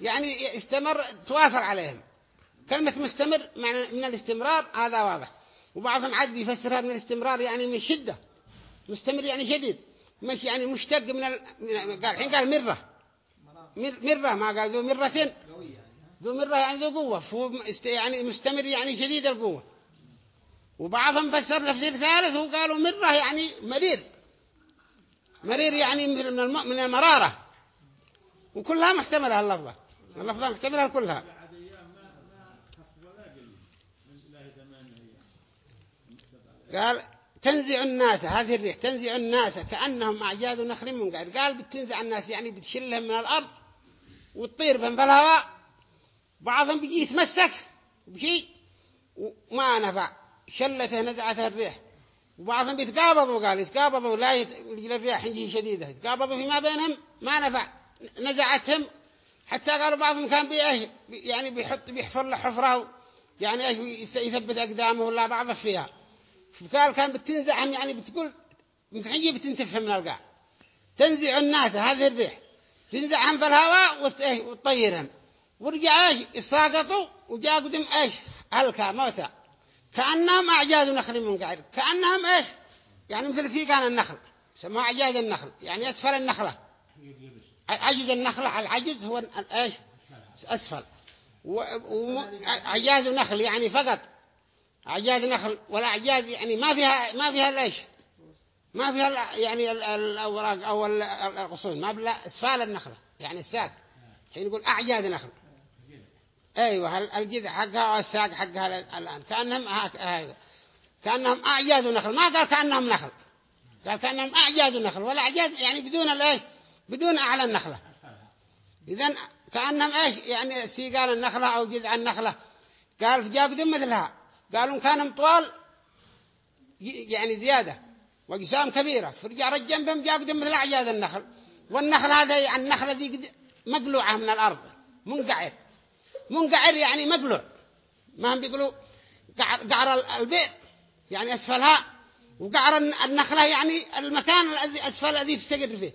يعني استمر تواصل عليهم. كلمة مستمر معنى من الاستمرار هذا واضح. وبعضهم عاد بيفسرها من الاستمرار يعني من شدة. مستمر يعني شديد. مش يعني مشتق من, ال... من قال الحين قال مرة. مرة ما قال ذو ها؟ ذو مرة يعني ذو قوة. فهو يعني مستمر يعني شديد القوة. وبعضهم فسر تفسير ثالث وقالوا مرة يعني مرير. مرير يعني من من المرارة. وكلها محتملة اللفظة اللفظة محتملة كلها. قال تنزع الناس هذه الريح تنزع الناس كأنهم أعجاز نخل منقعد قال بتنزع الناس يعني بتشلهم من الأرض وتطير بهم في الهواء. بعضهم بيجي يتمسك بشيء وما نفع. شلته نزعته الريح. وبعضهم بيتقابضوا قال يتقابضوا لا يت... الرياح يجي شديدة. يتقابضوا فيما بينهم ما نفع. نزعتهم. حتى قالوا بعضهم كان بيه يعني بيحط بيحفر له حفرة يعني يثبت أقدامه ولا بعضه فيها فقال كان بتنزعهم يعني بتقول متحجي بتنتفهم من القاع. تنزع الناس هذه الريح. تنزعهم في الهواء إيه وتطيرهم. ورجع إيش؟ يساقطوا وجاء قدم إيش؟ هلكا موتى. كأنهم أعجاز نخل منقعد كأنهم إيش؟ يعني مثل في كان النخل. سموه أعجاز النخل. يعني أسفل النخلة. عجز النخلة العجز هو إيش؟ أسفل. وأعجاز نخل يعني فقط. أعجاز نخل والأعجاز يعني ما فيها ما فيها الإيش ما فيها يعني ال- الأوراق أو ال- الغصون ما بلا أسفال النخلة يعني الساق. حين يقول أعجاز نخل أيوة الجذع حقها والساق حقها ال- الآن؟ كأنهم هذا. كأنهم أعجاز نخل ما قال كأنهم نخل. قال كأنهم أعجاز نخل ولا يعني بدون الإيش بدون أعلى النخلة. إذن كأنهم إيش يعني سيقال النخلة أو جذع النخلة. قال جاب دم مثلها. قالوا كانهم طوال يعني زيادة وأجسام كبيرة. فرجع رج جنبهم جاب دم مثل أعجاز النخل. والنخل هذا يعني النخلة ذي مقلوعة من الأرض منقعر. منقعر يعني مقلوع. ما هم بيقولوا قعر, قعر ال- البئر يعني أسفلها. وقعر الن- النخلة يعني المكان الذي أسفل الذي تستقر فيه.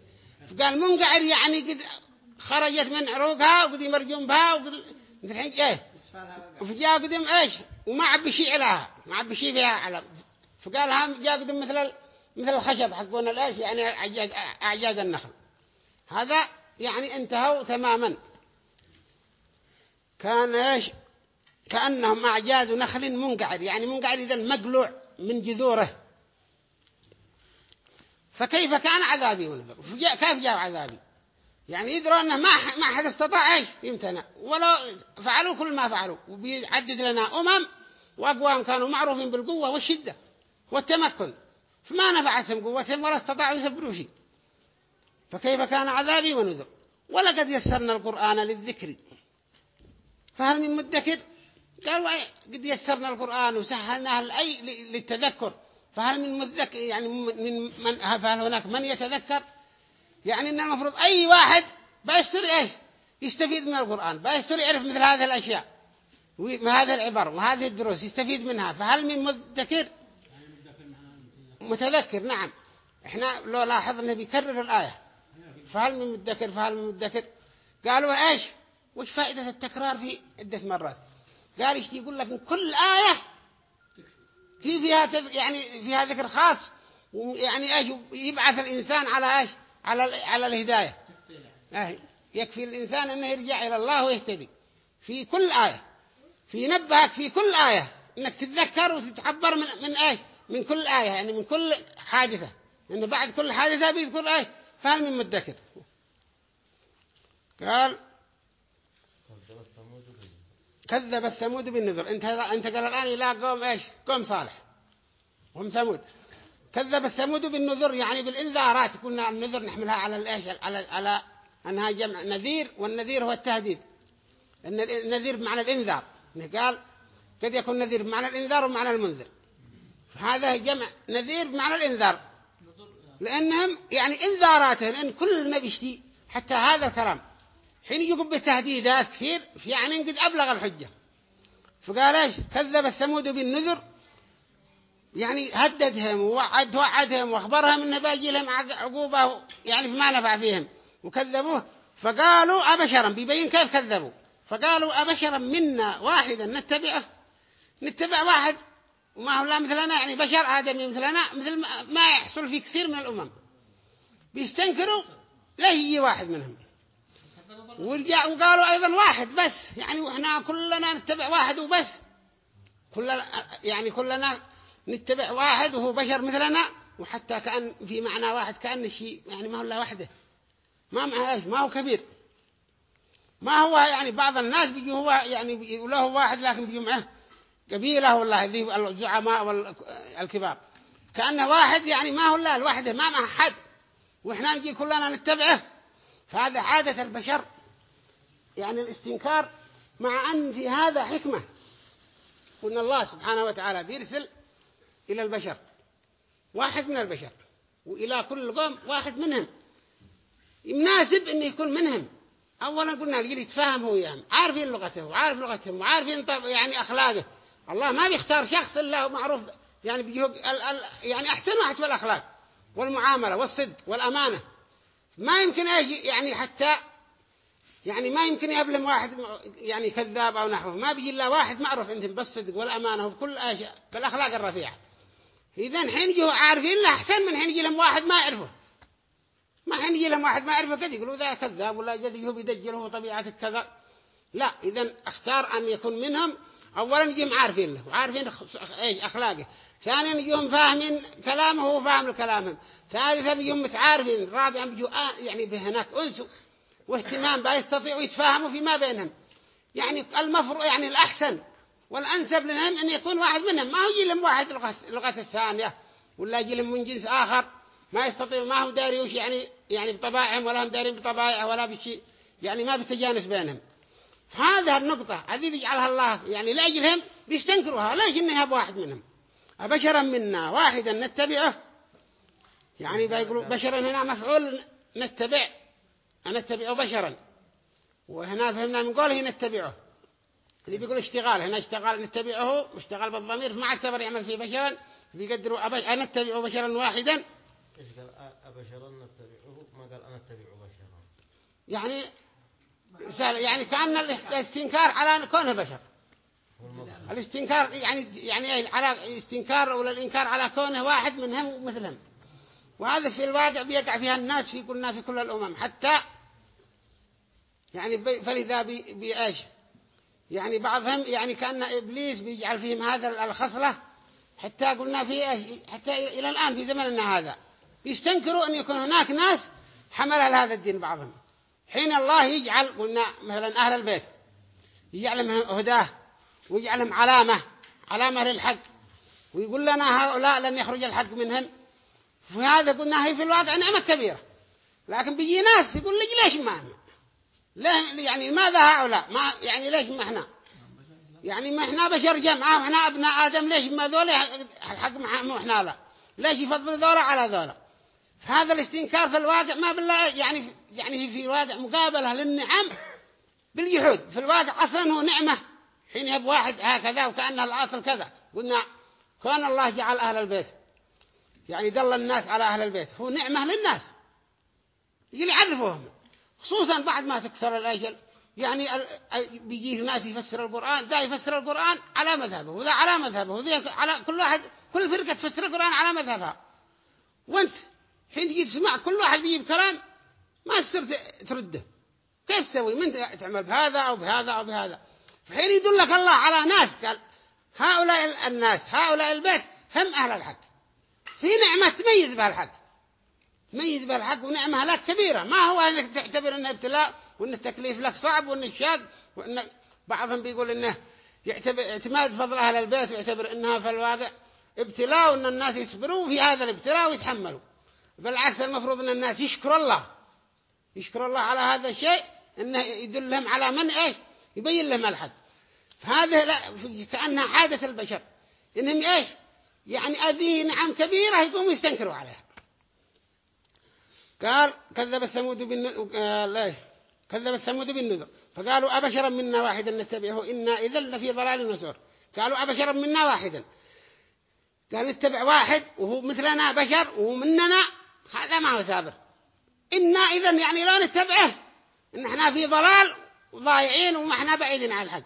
فقال منقعر يعني قد خرجت من عروقها وقد يمرجون بها وقد مثل حين إيه. وجاء قدم إيش؟ وما عبي شيء لها ما عبي شيء فيها علم فقال هم جاء مثل مثل الخشب حقون الايش يعني أعجاز النخل. هذا يعني انتهوا تماما. كان إيش؟ كأنهم أعجاز نخل منقعر يعني منقعر إذا مقلوع من جذوره. فكيف كان عذابي ونذر كيف جاء عذابي؟ يعني يدروا أنه ما ما حد استطاع إيش؟ يمتنع. ولا فعلوا كل ما فعلوا وبيعدد لنا أمم وأقوام كانوا معروفين بالقوة والشدة والتمكن. فما نفعتهم قوتهم ولا استطاعوا يسبروا شيء. فكيف كان عذابي ونذر؟ ولقد يسرنا القرآن للذكر. فهل من مدكر؟ قالوا قد يسرنا القرآن وسهلناه لأي للتذكر. فهل من مذكر يعني من من فهل هناك من يتذكر؟ يعني إن المفروض أي واحد بيستر إيش؟ يستفيد من القرآن بيستر يعرف مثل هذه الأشياء. وهذه العبر وهذه الدروس يستفيد منها فهل من مذكر؟ متذكر نعم. إحنا لو لاحظنا بيكرر الآية. فهل من مدكر فهل من مدكر قالوا إيش؟ وش فائدة التكرار في عدة مرات؟ قال إيش يقول لك؟ كل آية في فيها تذ... يعني فيها ذكر خاص. ويعني إيش؟ يبعث الإنسان على إيش؟ على على الهداية. آه. يكفي الإنسان أنه يرجع إلى الله ويهتدي في كل آية. في نبهك في كل آية أنك تتذكر وتتعبر من من إيش من كل آية يعني من كل حادثة. لأنه بعد كل حادثة بيذكر إيش فهل من مدكر. قال. كذب الثمود بالنذر. أنت أنت قال الآن إلى قوم إيش؟ قوم صالح. هم ثمود. كذب الثمود بالنذر يعني بالإنذارات. قلنا النذر نحملها على الإيش؟ على على أنها جمع نذير والنذير هو التهديد. لأن النذير بمعنى الإنذار. قال قد يكون نذير بمعنى الإنذار ومعنى المنذر. هذا جمع نذير بمعنى الإنذار. لأنهم يعني إنذاراتهم إن كل نبي يشتي حتى هذا الكلام. حين يجيكم بتهديدات كثير يعني قد أبلغ الحجة. فقال إيش؟ كذب الثمود بالنذر. يعني هددهم ووعد وعدهم وأخبرهم إنه باجي لهم عقوبة يعني ما نفع فيهم. وكذبوه. فقالوا أبشرا بيبين كيف كذبوا. فقالوا أبشرا منا واحدا نتبعه نتبع واحد وما هو لا مثلنا يعني بشر آدمي مثلنا مثل ما يحصل في كثير من الأمم. بيستنكروا لا يجي واحد منهم. وقالوا أيضا واحد بس يعني وإحنا كلنا نتبع واحد وبس. كلنا يعني كلنا نتبع واحد وهو بشر مثلنا وحتى كأن في معنى واحد كأن شيء يعني ما هو إلا وحده. ما معه ما هو كبير. ما هو يعني بعض الناس بيجي هو يعني له واحد لكن بيجي معه قبيلة ولا ذي الزعماء والكبار. كأنه واحد يعني ما هو إلا الوحده ما معه حد. وإحنا نجي كلنا نتبعه. فهذا عادة البشر. يعني الاستنكار مع أن في هذا حكمة. وأن الله سبحانه وتعالى بيرسل إلى البشر. واحد من البشر. وإلى كل قوم واحد منهم. مناسب أن يكون منهم. أولا قلنا الجيل يتفاهم هو يعني عارفين لغته وعارف لغتهم وعارفين طب يعني أخلاقه. الله ما بيختار شخص إلا معروف يعني بيجيه ال ال يعني أحسن واحد في الأخلاق والمعاملة والصدق والأمانة. ما يمكن يجي يعني حتى يعني ما يمكن يبلم واحد يعني كذاب أو نحوه ما بيجي إلا واحد معروف عندهم بالصدق والأمانة وبكل أشياء بالأخلاق الرفيعة. إذا حين يجوا عارفين لا أحسن من حين يجي لهم واحد ما يعرفه. ما حين يجي لهم واحد ما يعرفه قد يقولوا ذا كذاب ولا قد يجوا بيدجله طبيعة كذا. لا إذا أختار أن يكون منهم أولا يجيهم عارفين له وعارفين أخلاقه. ثانيا يجيهم فاهمين كلامه وهو فاهم كلامهم ثالثا يجيهم متعارفين رابعا بيجوا آه يعني بهناك أنس واهتمام بيستطيعوا يتفاهموا فيما بينهم. يعني المفروض يعني الأحسن والأنسب لهم أن يكون واحد منهم. ما هو يجي لهم واحد لغة الثانية ولا يجي لهم من جنس آخر. ما يستطيع ما هم داري وش يعني يعني بطبائعهم ولا هم دارين بطبائع ولا بشيء. يعني ما بتجانس بينهم. هذا النقطة. هذه بيجعلها الله يعني لأجلهم بيستنكروها. ليش إنها بواحد منهم؟ أبشرا منا. واحدا نتبعه. يعني بيقولوا بشرا هنا مفعول نتبع. نتبع بشرا. وهنا فهمنا من قوله نتبعه. اللي بيقول اشتغال. هنا اشتغال نتبعه. واشتغال بالضمير. ما اعتبر يعمل فيه بشرا. بيقدروا. أنا اتبع بشرا واحدا. إيش قال أبشرا نتبعه؟ ما قال أنا أتبع بشرا. يعني سهل يعني كأن الاستنكار على كونه بشر. الاستنكار يعني يعني إيه؟ على استنكار ولا الإنكار على كونه واحد منهم مثلهم وهذا في الواقع بيقع فيها الناس في قلنا في كل الأمم. حتى يعني فلذا بي- بإيش؟ يعني بعضهم يعني كأن إبليس بيجعل فيهم هذا الخصلة. حتى قلنا في حتى إلى الآن في زمننا هذا. بيستنكروا أن يكون هناك ناس حملها لهذا الدين بعضهم. حين الله يجعل قلنا مثلا أهل البيت يجعلهم هداة ويجعلهم علامة علامة للحق. ويقول لنا هؤلاء لن يخرج الحق منهم. فهذا قلنا هي في الواقع نعمة كبيرة. لكن بيجي ناس يقول لي ليش ما ليه يعني لماذا هؤلاء؟ ما يعني ليش ما إحنا؟ يعني ما إحنا بشر جمعة وإحنا أبناء آدم ليش ما ذولا الحق ما مو إحنا لا؟ ليش يفضل ذولا على ذولا؟ هذا الاستنكار في الواقع ما بالله يعني يعني في الواقع مقابلة للنعم بالجحود. في الواقع أصلا هو نعمة. حين يب واحد هكذا وكأن الأصل كذا. قلنا كان الله جعل أهل البيت. يعني دل الناس على أهل البيت. هو نعمة للناس. يجي يعرفوهم خصوصا بعد ما تكثر الأجل. يعني بيجي ناس يفسر القرآن. ذا يفسر القرآن على مذهبه. وذا على مذهبه. وذا على كل واحد كل فرقة تفسر القرآن على مذهبها. وأنت حين تجي تسمع كل واحد بيجيب كلام ما تصير ترده. كيف تسوي؟ من تعمل بهذا أو بهذا أو بهذا؟ فحين يدلك الله على ناس قال هؤلاء ال- الناس هؤلاء البيت هم أهل الحق. في نعمة تميز بها الحق. تميز بها الحق ونعمة لك كبيرة. ما هو أنك تعتبر أنه ابتلاء وأن التكليف لك صعب وأن شاق وأن بعضهم بيقول أنه يعتبر اعتماد فضل أهل البيت ويعتبر أنها في الواقع ابتلاء وأن الناس يصبروا في هذا الابتلاء ويتحملوا. بالعكس المفروض أن الناس يشكروا الله. يشكر الله على هذا الشيء إنه يدلهم على من إيش؟ يبين لهم الحق. هذا لا كأنها عادة البشر. إنهم إيش؟ يعني هذه نعم كبيرة يقوموا يستنكروا عليها. قال كذب الثمود بالنذر كذب الثمود بالنذر. فقالوا أبشرا منا واحدا نتبعه إنا إذا لفي ضلال وسعر. قالوا أبشرا منا واحدا. قال نتبع واحد وهو مثلنا بشر وهو مننا هذا ما هو سابر إنا إذا يعني لا نتبعه. إن إحنا في ضلال وضايعين وما إحنا بعيدين عن الحق.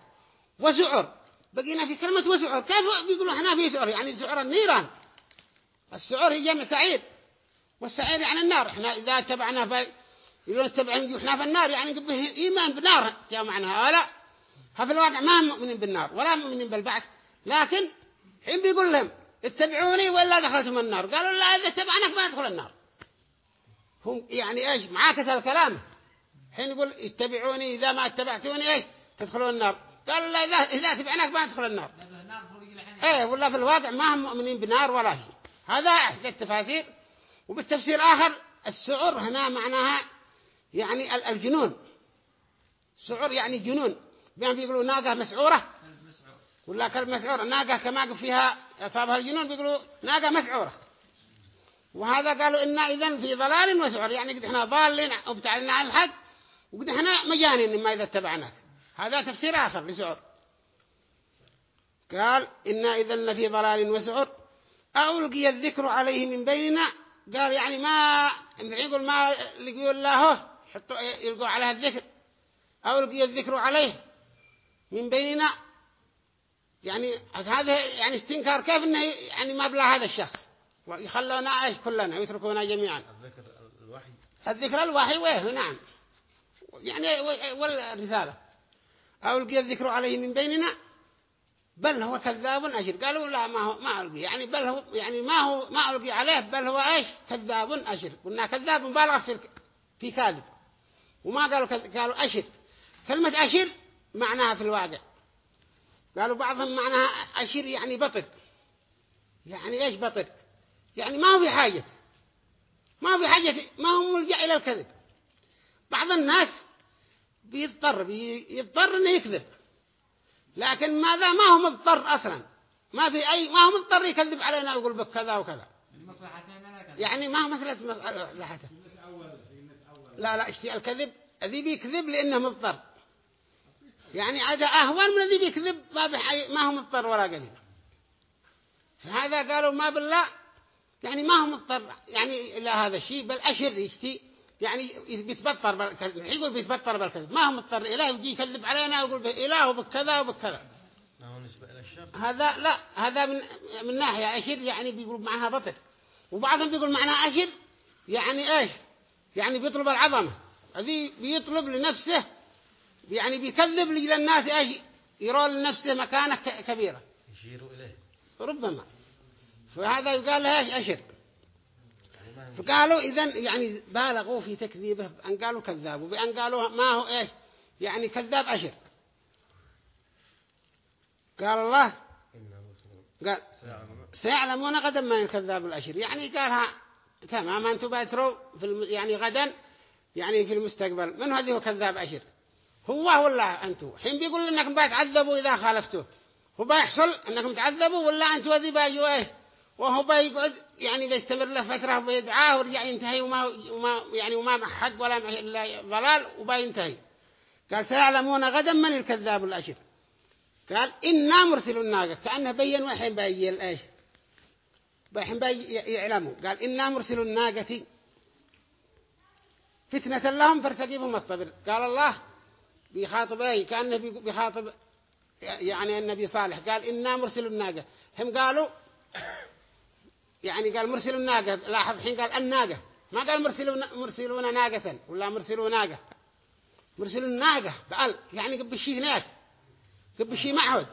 وسعر. بقينا في كلمة وسعر. كيف بيقولوا إحنا في سعر؟ يعني سعر النيران. السعر هي جمع سعير. والسعير يعني النار. إحنا إذا اتبعنا في يقولون اتبعنا إحنا في النار. يعني قبه إيمان بنار يا معناها ولا ها في الواقع ما هم مؤمنين بالنار ولا مؤمنين بالبعث. لكن حين بيقول لهم اتبعوني ولا دخلتم النار؟ قالوا لا إذا اتبعناك ما يدخل النار. هم يعني إيش؟ معاكس الكلام. حين يقول اتبعوني إذا ما اتبعتوني إيش؟ تدخلون النار. قالوا لا إذا إذا تبعناك ما تدخل النار. إيه ولا في الواقع ما هم مؤمنين بنار ولا شيء. هذا احد التفاسير. وبالتفسير آخر السعر هنا معناها يعني ال- الجنون. سعر يعني جنون. بيان بيقولوا ناقة مسعورة. ولا كلمة مسعورة ناقة كما فيها أصابها الجنون بيقولوا ناقة مسعورة. وهذا قالوا إنا إذن في ضلال وسعر. يعني قد إحنا ضالين وابتعدنا عن الحق وقد إحنا مجانين ما إذا اتبعناك. هذا تفسير آخر لسعر. قال إنا إذن في ضلال وسعر. ألقي الذكر عليه من بيننا؟ قال يعني ما يقول ما لقيوا الله حطوا يلقوا عليها الذكر. ألقي الذكر عليه من بيننا؟ يعني هذا يعني استنكار كيف إنه يعني ما بلا هذا الشخص؟ ويخلونا إيش كلنا ويتركونا جميعا. الذكر الوحي. الذكر الوحي ويه نعم يعني والرسالة. أو القي الذكر عليه من بيننا؟ بل هو كذاب أشر. قالوا لا ما هو ما ألقي. يعني بل هو يعني ما هو ما ألقي عليه بل هو إيش؟ كذاب أشر. قلنا كذاب مبالغ في في كاذب. وما قالوا. قالوا أشر. كلمة أشر معناها في الواقع. قالوا بعضهم معناها أشر يعني بطر. يعني إيش بطر؟ يعني ما في حاجة. ما في حاجة ما هو ملجأ إلى الكذب. بعض الناس بيضطر بيضطر إنه يكذب. لكن ماذا ما هو مضطر أصلا. ما في أي ما هو مضطر يكذب علينا ويقول بك كذا وكذا. يعني ما هو مسألة لا لا اشتي الكذب. الذي بيكذب لأنه مضطر. يعني عاد أهون من الذي بيكذب ما, ما هو مضطر ولا قليل. فهذا قالوا ما بالله يعني ما هو مضطر يعني إلى هذا الشيء بل أشر يشتي يعني بيتبطر بالكذب يقول بيتبطر بالكذب ما هو مضطر إله يجي يكذب علينا ويقول إله وبكذا وبكذا. هذا لا هذا من من ناحية أشر يعني بيقول معناها بطل. وبعضهم بيقول معناها أشر يعني إيش؟ يعني بيطلب العظمة. هذه بيطلب لنفسه يعني بيكذب للناس إيش؟ يرى لنفسه مكانة كبيرة. يشير إليه. ربما. فهذا يقال له إيش؟ أشر فقالوا إذن يعني بالغوا في تكذيبه بأن قالوا كذاب وبأن قالوا ما هو إيش؟ يعني كذاب أشر قال الله قال سيعلم سيعلمون غدا من الكذاب الأشر. يعني قالها تمام أنتم باتروا في. يعني غدا يعني في المستقبل. من هذه هو كذاب أشر؟ هو ولا أنتم؟ حين بيقول إنكم بتعذبوا إذا خالفتوه. هو بيحصل إنكم تعذبوا ولا أنتوا ذي باجوا إيه؟ وهو بيقعد يعني بيستمر له فترة ويدعاه ورجع ينتهي وما, وما يعني وما حق ولا إلا ضلال وبينتهي قال سيعلمون غدا من الكذاب الأشر. قال إنا مرسل الناقة. كأنه بين وحين بين إيش بحين بي يعلموا. قال إنا مرسل الناقة فتنة لهم فارتقبهم واصطبر قال الله بيخاطب إيه كأنه بي- بيخاطب يعني النبي صالح. قال إنا مرسل الناقة. هم قالوا يعني قال مرسل الناقة. لاحظ حين قال الناقة. ما قال مرسلون مرسلون ناقة ولا مرسلون ناقة. مرسل الناقة. بقال يعني قب الشيء هناك. قب الشيء معهد.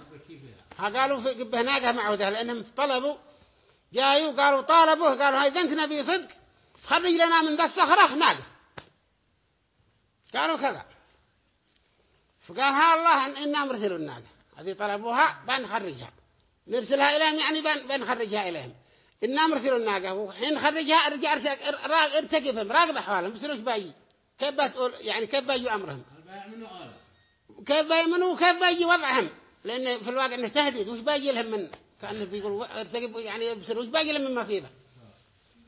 ها قالوا في قبه ناقة معهودة لأنهم طلبوا جايوا قالوا طالبوه. قالوا هاي إذا أنت نبي صدق. خرج لنا من ذا الصخرة ناقة. قالوا كذا. فقال ها الله إن إنا مرسل الناقة. هذه طلبوها بنخرجها. نرسلها إليهم يعني بن بنخرجها إليهم. إنا مرسل الناقة. وحين خرجها ارجع ارتقبهم راقب أحوالهم بس وش باجي كيف بتقول يعني كيف بيجوا أمرهم؟ كيف بيمنوا وكيف بيجي وضعهم؟ لأن في الواقع إنه تهديد وش باجي لهم من كأنه بيقول ارتقب يعني بصير وش باجي لهم من مصيبة؟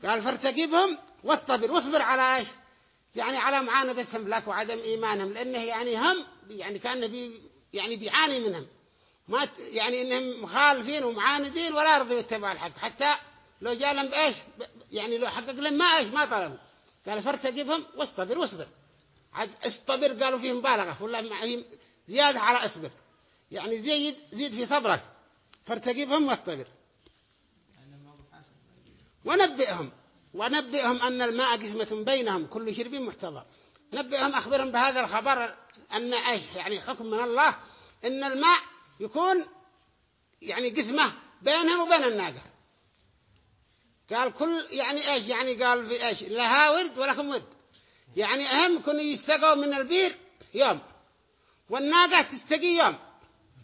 قال فارتقبهم واصطبر. واصبر على إيش؟ يعني على معاندتهم لك وعدم إيمانهم لأنه يعني هم يعني كأنه بي يعني بيعاني منهم. ما يعني إنهم مخالفين ومعاندين ولا يرضوا يتبعوا الحق. حتى لو جاء لهم بإيش يعني لو حقق لهم ما إيش؟ ما طلبوا. قال فارتقبهم واصطبر واصبر. عاد اصطبر قالوا فيه مبالغة معهم زيادة على اصبر. يعني زيد زيد في صبرك. فارتقبهم واصطبر. ونبئهم. ونبئهم أن الماء قسمة بينهم. كل شرب محتضر. نبئهم أخبرهم بهذا الخبر أن إيش؟ يعني حكم من الله أن الماء يكون يعني قسمة بينهم وبين الناقة. قال كل يعني إيش؟ يعني قال في إيش؟ لها ورد ولكم ورد. يعني أهم كانوا يستقوا من البير يوم. والناقة تستقي يوم.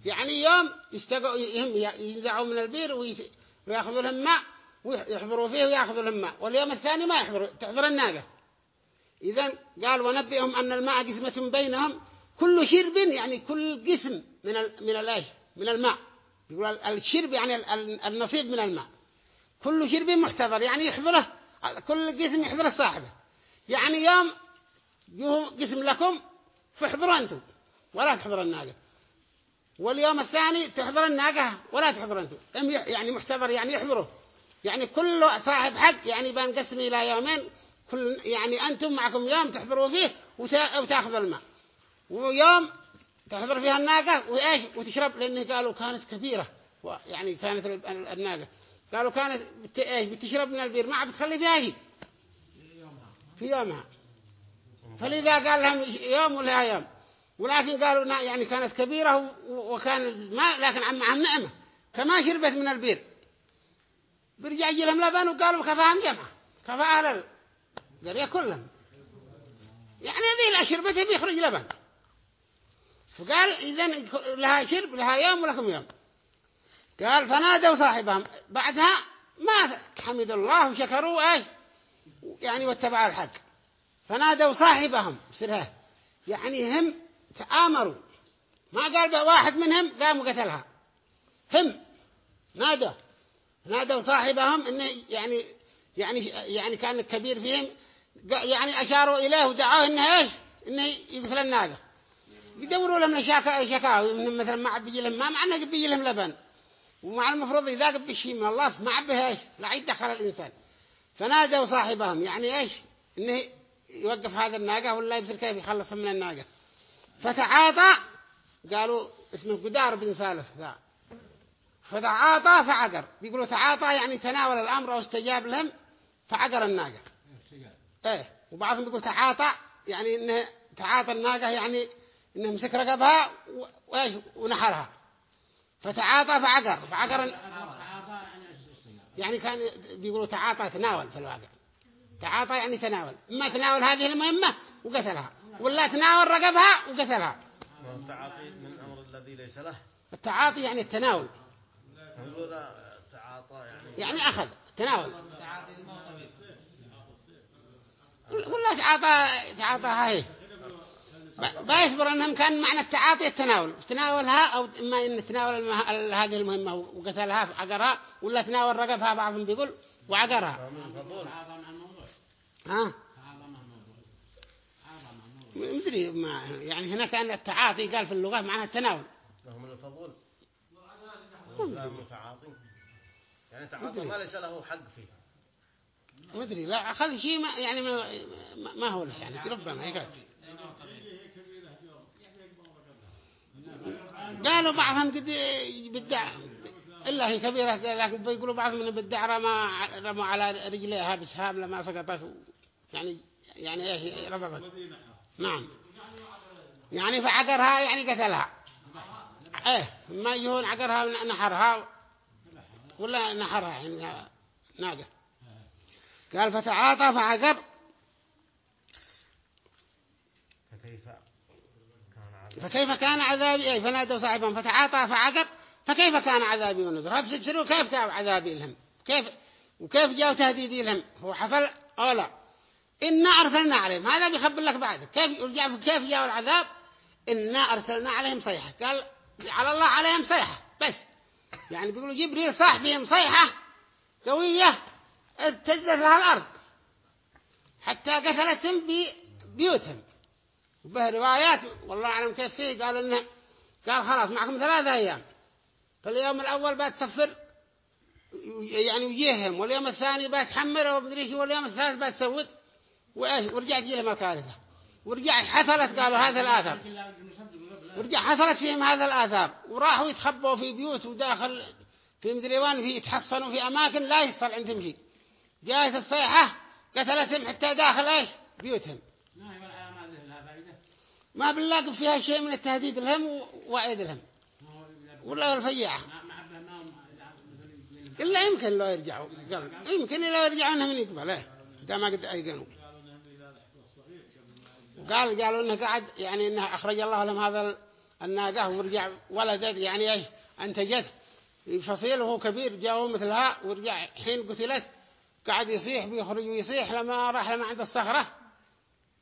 يعني يوم يستقوا ينزعوا من البير ويأخذوا لهم ماء ويحضروا فيه ويأخذوا لهم ماء واليوم الثاني ما يحضروا تحضر الناقة إذا قال ونبئهم أن الماء قسمة بينهم. كل شرب يعني كل قسم من من الإيش؟ من الماء. يقول ال- الشرب يعني ال- ال- النصيب من الماء. كل شرب محتضر يعني يحضره كل قسم يحضره صاحبه. يعني يوم يوم قسم لكم فاحضروا أنتم ولا تحضر الناقة. واليوم الثاني تحضر الناقة ولا تحضر أنتم. يعني محتضر يعني يحضروا. يعني كل صاحب حق يعني بنقسم إلى يومين كل يعني أنتم معكم يوم تحضروا فيه وتأخذوا الماء. ويوم تحضر فيها الناقة وإيش؟ وتشرب لأنه قالوا كانت كبيرة يعني كانت ال- ال- الناقة. قالوا كانت بت- إيش بتشرب من البير ما بتخلي فيها شيء. في يومها. فلذا قال لهم يوم ولها يوم. ولكن قالوا يعني كانت كبيرة وكان ما لكن عم معهم نعمة. كما شربت من البير. برجع يجي لهم لبن وقالوا كفاهم جمعة. كفا أهل القرية كلهم. يعني هذه الأشربة بيخرج لبن. فقال إذن لها شرب لها يوم ولكم يوم. قال فنادوا صاحبهم. بعدها ما حمد الله وشكروا إيش؟ يعني واتبعوا الحق. فنادوا صاحبهم. سرها. يعني هم تآمروا. ما قال واحد منهم قام وقتلها. هم نادوا. نادوا صاحبهم إنه يعني يعني يعني كان الكبير فيهم يعني أشاروا إليه ودعوه إنه إيش؟ إنه يقتل الناقه يدوروا لهم شكا شكاوي مثلا ما عبي لهم ما معنى بيجي لهم لبن. ومع المفروض إذا قبل شيء من الله ما عبه إيش؟ لا يدخل الإنسان. فنادوا صاحبهم. يعني إيش؟ إنه يوقف هذا الناقة ولا يبصر كيف يخلصهم من الناقة. فتعاطى. قالوا اسمه قدار بن ثالث ذا. فتعاطى فعقر. بيقولوا تعاطى يعني تناول الأمر واستجاب لهم فعقر الناقة. إيه. وبعضهم بيقول تعاطى. يعني إنه تعاطى الناقة يعني إنه مسك رقبها وإيش؟ ونحرها. فتعاطى فعقر. فعقر يعني كان بيقولوا تعاطى تناول في الواقع. تعاطى يعني تناول. أما تناول هذه المهمة وقتلها. ولا تناول رقبها وقتلها. التعاطي من أمر الذي ليس له. التعاطي يعني التناول. يعني يعني أخذ تناول. تعاطي الموت ولا تعاطى تعاطى هاي بيصبر أنهم كان معنى التعاطي التناول. تناولها أو إما إن تناول المه... هذه المهمة وقتلها عقرها ولا تناول رقبها بعضهم بيقول وعقرها. ها؟ مدري ما يعني هنا كان التعاطي قال في اللغة معنى التناول. له من الفضول. لا متعاطي يعني تعاطى ما ليس له حق فيه مدري لا أخذ شيء ما يعني ما, ما هو له يعني ربما يقال. قالوا بعضهم قد بدع إلا هي كبيرة لكن بيقولوا بعضهم من بدع رمى رموا على رجليها بسهام لما سقطت. يعني يعني إيش ربطت؟ نعم. يعني فعقرها يعني قتلها. إيه ما يهون عقرها نحرها ولا نحرها يعني ناقة. قال فتعاطى فعقر فكيف كان عذاب فكيف كان عذابي؟ أي فنادوا صاحبهم فتعاطى فعقر فكيف كان عذابي ونذر هبسبسروا كيف كان عذابي لهم كيف وكيف جاء تهديدي لهم هو حصل؟ أولا إنا أرسلنا عليهم. هذا بيخبر لك بعد. كيف يرجع كيف جاء العذاب؟ إنا أرسلنا عليهم صيحة. قال على الله عليهم صيحة. بس. يعني بيقولوا جبريل صاح بهم صيحة قوية اهتزت لها الأرض حتى قتلتهم ببيوتهم وبه روايات والله أعلم كيف فيه قال إنه قال خلاص معكم ثلاثة أيام. فاليوم الأول بتصفر يعني وجيههم واليوم الثاني بتحمر ومدري شو واليوم الثالث بتسود وإيش ورجعت جيلهم الكارثة ورجع حصلت قالوا هذا الآثار. ورجع حصلت فيهم هذا الآثار. وراحوا يتخبوا في بيوت وداخل في مدري وين في يتحصنوا في أماكن لا يصل عندهم شيء جاءت الصيحة قتلتهم حتى داخل إيش؟ بيوتهم. ما بنلاقي فيها شيء من التهديد لهم ووعيد لهم ولا الفياعة إلا يمكن لو يرجعوا. قال يمكن لو يرجعوا أنهم يقبل إيه ده ما قد أيقنوا. وقال قالوا إنه قاعد يعني إنه أخرج الله لهم هذا الناقة ورجع ولدت يعني إيش؟ أنتجت فصيل وهو كبير جاءوا مثلها ورجع حين قتلت. قاعد يصيح بيخرج ويصيح لما راح لما عند الصخرة.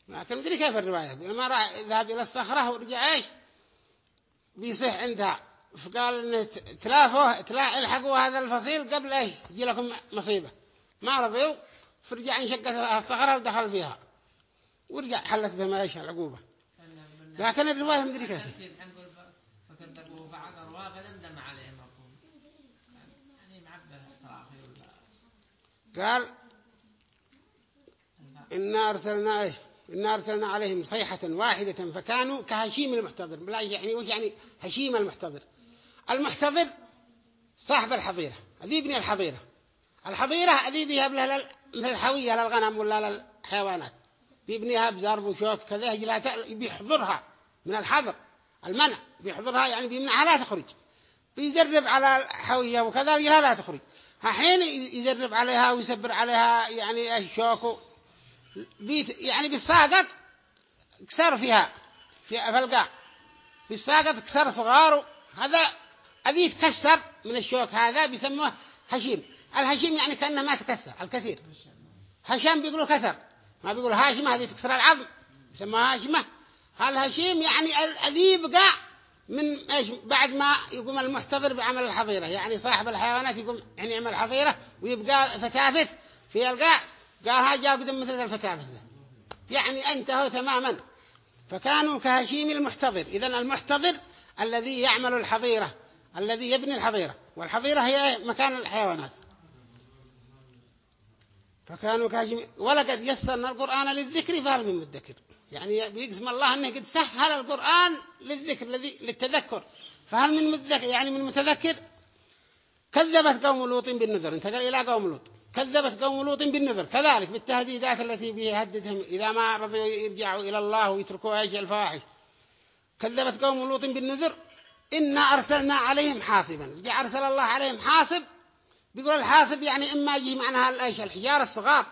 لكن مدري كيف الرواية؟ لما راح ذهب إلى الصخرة ورجع إيش؟ بيصيح عندها. فقال إن تلافوا تلا الحقوا هذا الفصيل قبل إيش؟ يجي لكم مصيبة. ما رضيوا فرجع انشقت الصخرة ودخل فيها. ورجع حلت بما إيش؟ العقوبة. لكن الرواية مدري كيف. قال إنا أرسلنا إيش؟ إنا أرسلنا عليهم صيحة واحدة فكانوا كهشيم المحتضر. بلا يعني وش يعني هشيم المحتضر؟ المحتضر صاحب الحظيرة هذه يبني الحظيرة. الحظيرة هذه لل- مثل الحوية للغنم ولا للحيوانات بيبنيها بزرب وشوك كذا تأ- بيحضرها من الحظر المنع. بيحضرها يعني بيمنعها لا تخرج. بيجرب على الحوية وكذا لا تخرج. حين يجرب عليها ويسبر عليها يعني الشوك يعني بالساقط كسر فيها في القاع بالساقط كسر صغار هذا أبي يتكسر من الشوك هذا بيسموه هشيم. الهشيم يعني كأنه ما تكسر الكثير هشام بيقولوا كسر. ما بيقولوا هاشمة هذه تكسر العظم. بيسموها هاشمة. الهشيم يعني الذي يبقى من إيش؟ بعد ما يقوم المحتضر بعمل الحظيرة. يعني صاحب الحيوانات يقوم يعني يعمل حظيرة ويبقى فتافت في القاع. قال ها جاء قدم مثل الفتافت له يعني انتهوا تماما. فكانوا كهشيم المحتضر. إذا المحتضر الذي يعمل الحظيرة الذي يبني الحظيرة. والحظيرة هي مكان الحيوانات. فكانوا كهشيم ولقد يسرنا القرآن للذكر فهل من مدكر. يعني بيقسم الله أنه قد سهل القرآن للذكر الذي للتذكر. فهل من متذكر يعني من متذكر؟ كذبت قوم لوط بالنذر. انتقل إلى قوم لوط. كذبت قوم لوط بالنذر. كذلك بالتهديدات التي بيهددهم إذا ما رضوا يرجعوا إلى الله ويتركوا أيش الفواحش كذبت قوم لوط بالنذر. إنا أرسلنا عليهم حاصبا. جاء أرسل الله عليهم حاصب بيقول الحاصب يعني إما يجي معناها الأيش الحجار الصغار.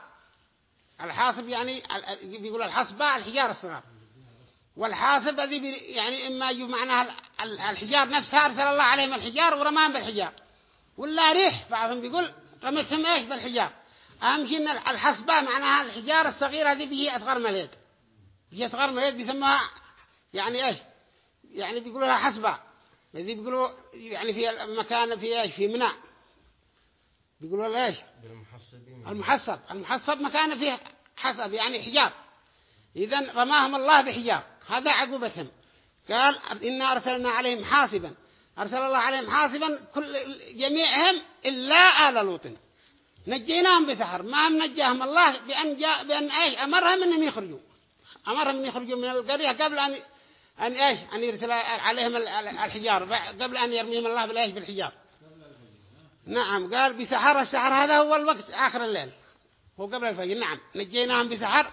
الحاصب يعني بيقول الحصبة الحجار الصغار. والحاصب هذه يعني إما يجي معناها ال- الحجار نفسها أرسل الله عليهم الحجار ورماهم بالحجار. ولا ريح بعضهم بيقول رمتهم إيش بالحجار أهم شيء إن الحصبة معناها الحجار الصغيرة هذه بيجي أصغر من اليد بيجي أصغر من اليد بيسموها يعني إيش؟ يعني بيقولوا لها حصبة. الذي بيقولوا يعني في المكان في إيش؟ في منى. بيقولوا لها إيش؟ بالمحصبين. المحصب. المحصب مكانه فيه حصب يعني حجاب. إذا رماهم الله بحجاب. هذا عقوبتهم. قال إنا أرسلنا عليهم حاصبا. أرسل الله عليهم حاصبا كل جميعهم إلا آل لوط. نجيناهم بسحر. ما هم نجاهم؟ الله بأن, جاء بأن أيش؟ أمرهم أنهم يخرجوا. أمرهم أن يخرجوا من القرية قبل أن أن إيش؟ أن يرسل عليهم ال- ال- الحجار. قبل أن يرميهم الله بالإيش؟ بالحجار. نعم. قال بسحر. السحر هذا هو الوقت آخر الليل. هو قبل الفجر. نعم. نجيناهم بسحر.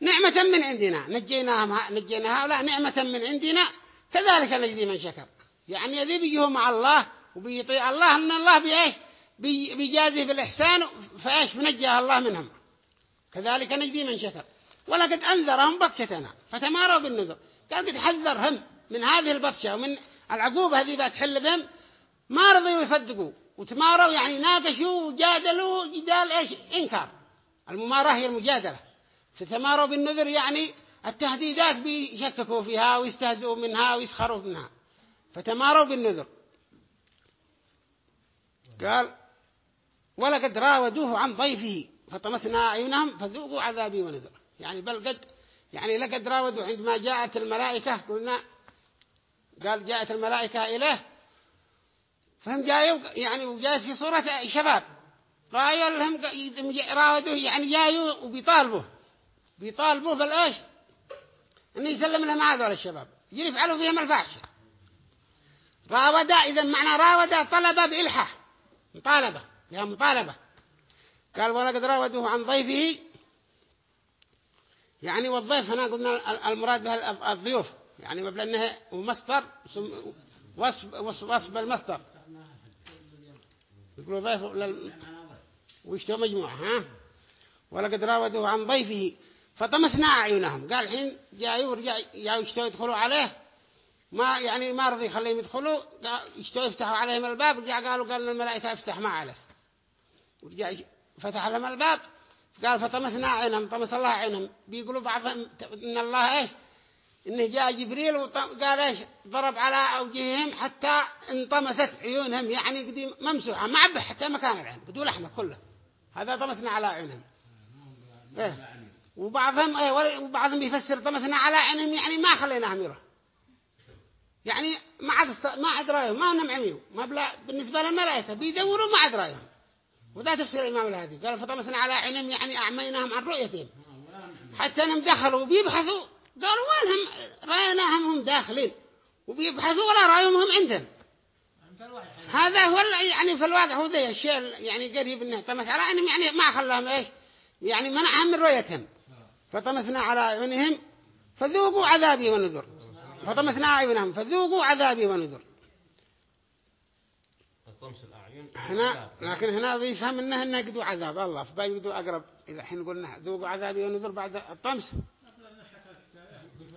نعمة من عندنا. نجيناهم نجينا هؤلاء نعمة من عندنا. كذلك نجزي من شكر. يعني يذي بيجيه مع الله وبيطيع الله أن الله بإيش؟ بي- بيجازيه بالإحسان فإيش؟ بنجاه الله منهم. كذلك نجزي من شكر. ولقد أنذرهم بطشتنا فتماروا بالنذر. قال قد حذرهم من هذه البطشة ومن العقوبة هذه بتحل بهم. ما رضوا يصدقوا وتماروا يعني ناقشوا وجادلوا جدال إيش؟ إنكار. المماراه هي المجادلة. فتماروا بالنذر يعني التهديدات بيشككوا فيها ويستهزئوا منها ويسخروا منها. فتماروا بالنذر. قال ولقد راودوه عن ضيفه فطمسنا أعينهم فذوقوا عذابي ونذر. يعني بل قد يعني لقد راودوا عندما جاءت الملائكة قلنا قال جاءت الملائكة إليه فهم جايوا يعني وجاءت في صورة شباب. رايوا لهم راودوه يعني جايوا وبيطالبوا بيطالبوا بالإيش؟ إنه يسلم لهم هذول الشباب يفعلوا فيهم الفاحشة. راودا إذا معنى راودا طلب بإلحاح. مطالبة يا مطالبة. قال ولقد راودوه عن ضيفه. يعني والضيف هنا قلنا المراد بها الضيوف. يعني مبلغ إنه مصدر وصف وصف, المصدر. يقولوا ضيف لل... ويشتوا مجموعة ها؟ ولقد راودوه عن ضيفه. فطمسنا أعينهم. قال الحين جاءوا يشتوا يدخلوا عليه؟ ما يعني ما رضي يخليهم يدخلوا يشتوا يفتحوا عليهم الباب رجع قالوا قال الملائكة أفتح ما عليه. ورجع فتح لهم الباب قال فطمسنا عينهم طمس الله عينهم. بيقولوا بعضهم إن الله إيش؟ إنه جاء جبريل وقال إيش؟ ضرب على أوجههم حتى انطمست عيونهم يعني قديم ممسوحة ما عبه حتى مكان العين بدون لحمة كله هذا طمسنا على عينهم. إيه. وبعضهم إيه وبعضهم بيفسر طمسنا على عينهم يعني ما خليناهم يروح يعني ما عاد ما عاد رأيهم ما هم عميوا ما بلا بالنسبة للملائكة بيدوروا ما عاد رأيهم. وذا تفسير الإمام الهادي. قال فطمسنا على عينهم يعني أعميناهم عن رؤيتهم. حتى إنهم دخلوا وبيبحثوا قالوا وينهم رأيناهم هم داخلين. وبيبحثوا ولا رأيهم هم عندهم. هذا هو يعني في الواقع هو ذي الشيء يعني قريب إنه طمس على عينهم يعني ما خلاهم إيش؟ يعني منعهم من رؤيتهم. فطمسنا على عيونهم فذوقوا عذابي ونذر. فطمسنا عيونهم فذوقوا عذابي ونذر. هنا لكن هنا يفهم إنه انه عذاب. الله فبيقدوا اقرب إذا حين قلنا ذوقوا عذابي ونذر بعد الطمس.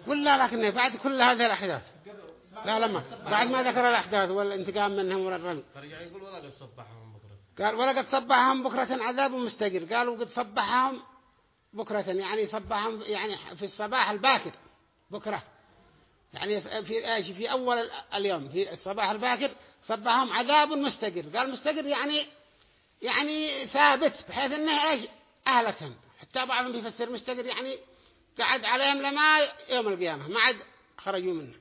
ولا لكن بعد كل هذه الأحداث. لا لما بعد ما ذكر الأحداث والانتقام منهم والرمي يقول ولا قد صبحهم بكرة. قال ولقد صبحهم بكرة عذاب مستقر قالوا قد صبحهم بكرة يعني صبحهم يعني في الصباح الباكر بكرة. يعني في إيش؟ في أول اليوم في الصباح الباكر صبحهم عذاب مستقر. قال مستقر يعني يعني ثابت بحيث إنه إيش؟ أهلكهم. حتى بعضهم بيفسر مستقر يعني قعد عليهم لما يوم القيامة ما عاد خرجوا منه.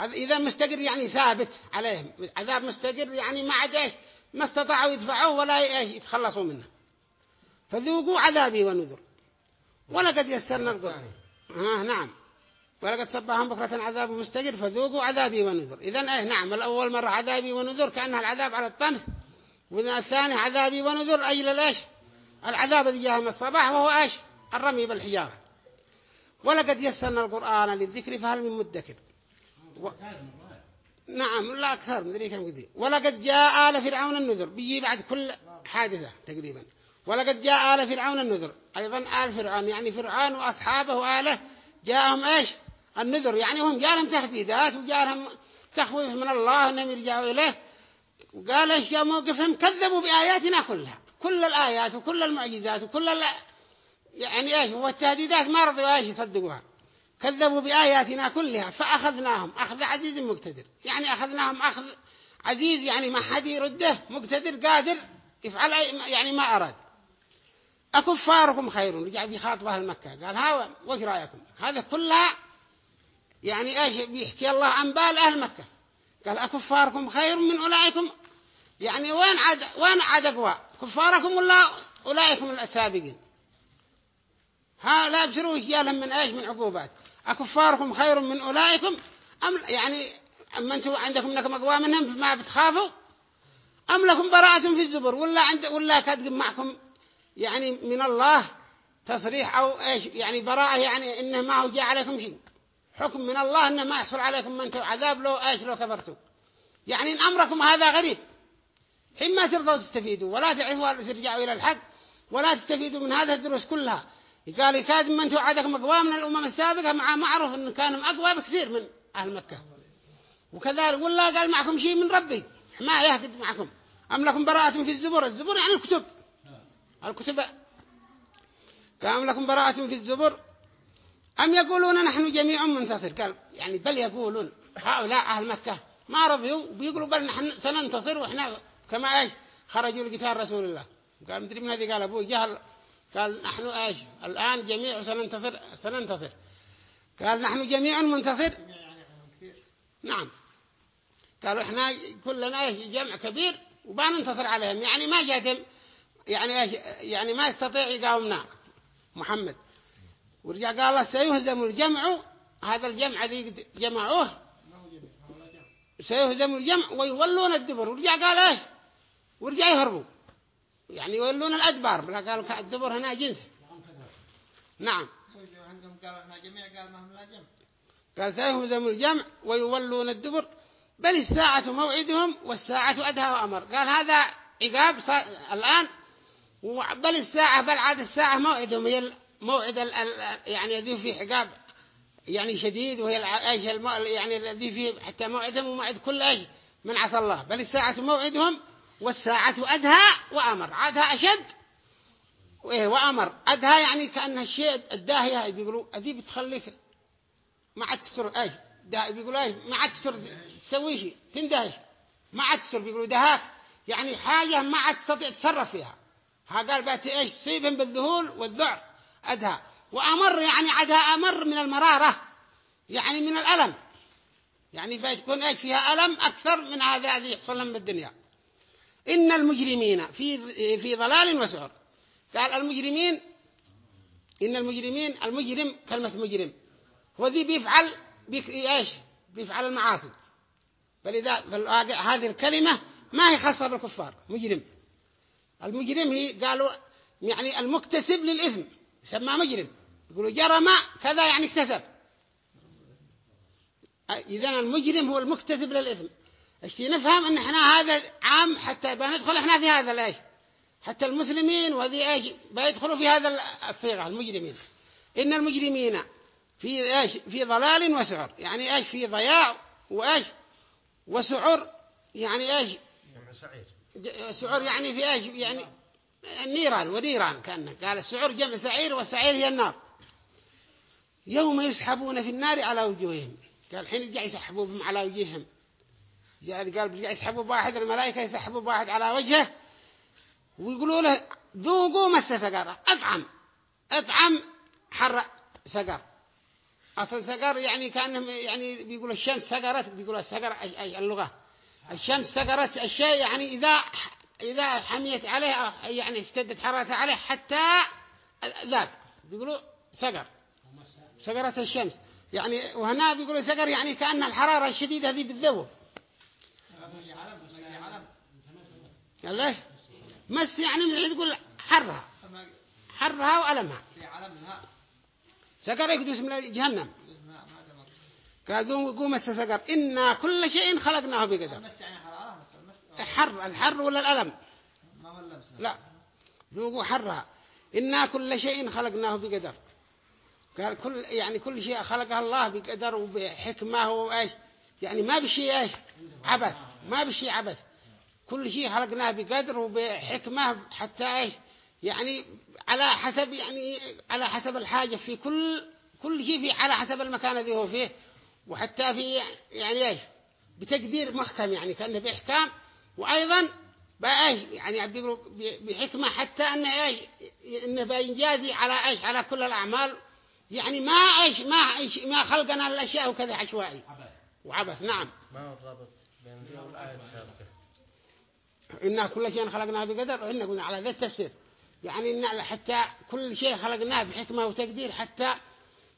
إذا مستقر يعني ثابت عليهم. عذاب مستقر يعني ما عاد إيش؟ ما استطاعوا يدفعوه ولا إيش؟ يتخلصوا منه. فذوقوا عذابي ونذر. ولقد يسرنا القرآن. آه نعم. ولقد صبهم بكرة عذاب مستقر فذوقوا عذابي ونذر. إذن إيه نعم الأول مرة عذابي ونذر كأنها العذاب على الطمس. وإذن الثاني عذابي ونذر أجل ليش العذاب الذي جاء من الصباح وهو إيش الرمي بالحجارة. ولقد يسرنا القرآن للذكر فهل من مدكر؟ و... نعم لا أكثر مدري كم كذي ولقد جاء آل فرعون النذر. بيجي بعد كل حادثة تقريبا. ولقد جاء آل فرعون النذر. أيضا آل فرعون يعني فرعون وأصحابه وآله جاءهم إيش؟ النذر يعني هم جاءهم تهديدات وجاءهم تخويف من الله أنهم يرجعوا إليه. وقال إيش يا موقفهم؟ كذبوا بآياتنا كلها كل الآيات وكل المعجزات وكل ال... يعني إيش والتهديدات ما رضوا إيش يصدقوها. كذبوا بآياتنا كلها فأخذناهم أخذ عزيز مقتدر. يعني أخذناهم أخذ عزيز يعني ما حد يرده مقتدر قادر يفعل أي يعني ما أراد. أكفاركم خير رجع بخاطبة المكة قال ها وش رأيكم؟ هذا كلها يعني إيش بيحكي الله عن بال أهل مكة؟ قال أكفاركم خير من أولئكم. يعني وين عاد وين عاد أقوى؟ كفاركم ولا أولئكم السابقين؟ ها لا يبشروا جالهم من إيش؟ من عقوبات. أكفاركم خير من أولئكم؟ أم يعني أما أنتم عندكم انكم أقوى منهم ما بتخافوا؟ أم لكم براءة في الزبر؟ ولا عند ولا كاتب معكم يعني من الله تصريح أو إيش؟ يعني براءة يعني إنه ما هو جاء عليكم شيء. حكم من الله إنه ما يحصل عليكم من عذاب لو إيش لو كفرتوا يعني إن أمركم هذا غريب. حين ما ترضوا تستفيدوا ولا تعرفوا ترجعوا إلى الحق ولا تستفيدوا من هذه الدروس كلها. قال يكاد من أنتم عادكم أقوى من الأمم السابقة مع معروف أن كانوا أقوى بكثير من أهل مكة. وكذلك ولا قال معكم شيء من ربي. ما يهدد معكم. أم لكم براءة في الزبور؟ الزبور يعني الكتب. الكتب. قال لكم براءة في الزبر أم يقولون نحن جميع منتصر؟ قال يعني بل يقولون هؤلاء أهل مكة. ما رضيوا بيقولوا بل نحن سننتصر وإحنا كما إيش؟ خرجوا لقتال رسول الله. قال مدري من هذه؟ قال أبو جهل. قال نحن إيش؟ الآن جميع سننتصر سننتصر. قال نحن جميع منتصر. نعم. قالوا إحنا كلنا إيش؟ جمع كبير وبننتصر عليهم. يعني ما جاتهم يعني إيش؟ يعني ما يستطيع يقاومنا. محمد. ورجع قال الله سيهزم الجمع هذا الجمع ذي جمعوه. سيهزم الجمع ويولون الدبر. ورجع قال إيش؟ ورجع يهربوا. يعني يولون الأدبار. قالوا الدبر هنا جنس. نعم. قال سيهزم الجمع ويولون الدبر. بل الساعة موعدهم والساعة أدهى وأمر. قال هذا عقاب الآن. بل الساعة بل عاد الساعة موعدهم. موعد يعني الذي فيه عقاب يعني شديد وهي إيش يعني الذي فيه حتى موعدهم وموعد كل إيش من عصى الله. بل الساعة موعدهم والساعة أدهى وأمر. عادها أشد. وإيه وأمر. أدهى يعني كأنها الشيء الداهية بيقولوا أذي بتخليك ما عاد تسر إيش ده بيقولوا إيش ما عاد تسر تسوي شيء تندهش. ما عاد تسر بيقولوا دهاك. يعني حاجة ما عاد تستطيع تتصرف فيها. ها قال بأتي إيش؟ سيبهم بالذهول والذعر. أدهى. وأمر يعني عدها أمر من المرارة يعني من الألم. يعني بتكون إيش فيها ألم أكثر من هذا الذي يحصل لهم بالدنيا. إن المجرمين في في ضلال وسعر. قال المجرمين إن المجرمين المجرم كلمة مجرم. هو ذي بيفعل إيش؟ بيفعل المعاصي. فلذا هذه الكلمة ما هي خاصة بالكفار مجرم. المجرم هي قالوا يعني المكتسب للإثم. يسمى مجرم. يقولوا جرم كذا يعني اكتسب. إذا المجرم هو المكتسب للإثم. اشتي نفهم إن إحنا هذا عام حتى بندخل إحنا في هذا الإيش؟ حتى المسلمين وذي إيش؟ بيدخلوا في هذا الصيغة المجرمين. إن المجرمين في إيش؟ في ضلال وسعر. يعني إيش؟ في ضياع وإيش؟ وسعر يعني إيش؟ سعر يعني في إيش؟ يعني النيران ونيران كأنه. قال السعر جمع سعير والسعير هي النار. يوم يسحبون في النار على وجوههم. قال الحين يرجع يسحبوا على وجوههم. قال بيرجع يسحبوا بواحد الملائكة يسحبوا بواحد على وجهه ويقولوا له ذوقوا مس سقر أطعم أطعم حر سقر. أصل سقر يعني كأنهم يعني بيقول الشمس سقرت بيقول السقر اللغة. الشمس سقرت الشيء يعني إذا إذا حميت عليه يعني اشتدت حرارته عليه حتى ذاب بيقولوا سقر سقرة الشمس. يعني وهنا بيقولوا سقر يعني كأن الحرارة الشديدة هذه بالذوب. قال له مس يعني من تقول حرها حرها وألمها. سقر يقدس من جهنم. قال ذو مس سقر. إنا كل شيء خلقناه بقدر. حر الحر ولا الألم؟ لا. ذوقوا حرها. إنا كل شيء خلقناه بقدر. قال كل يعني كل شيء خلقه الله بقدر وبحكمة وإيش؟ يعني ما بشيء إيش؟ عبث. ما بشيء عبث. كل شيء خلقناه بقدر وبحكمة حتى إيش؟ يعني على حسب يعني على حسب الحاجة. في كل كل شيء في على حسب المكان الذي هو فيه. وحتى في يعني إيش؟ بتقدير محكم يعني. كأنه بإحكام. وأيضا بأيش يعني بيقولوا بحكمة حتى أن إيش إنه بينجازي على إيش على كل الأعمال. يعني ما إيش ما إيش ما خلقنا الأشياء وكذا عشوائي. وعبث نعم. ما هو الرابط بين ذي والآية السابقة إن كل شيء خلقناه بقدر وإن قلنا على ذا التفسير. يعني إن حتى كل شيء خلقناه بحكمة وتقدير حتى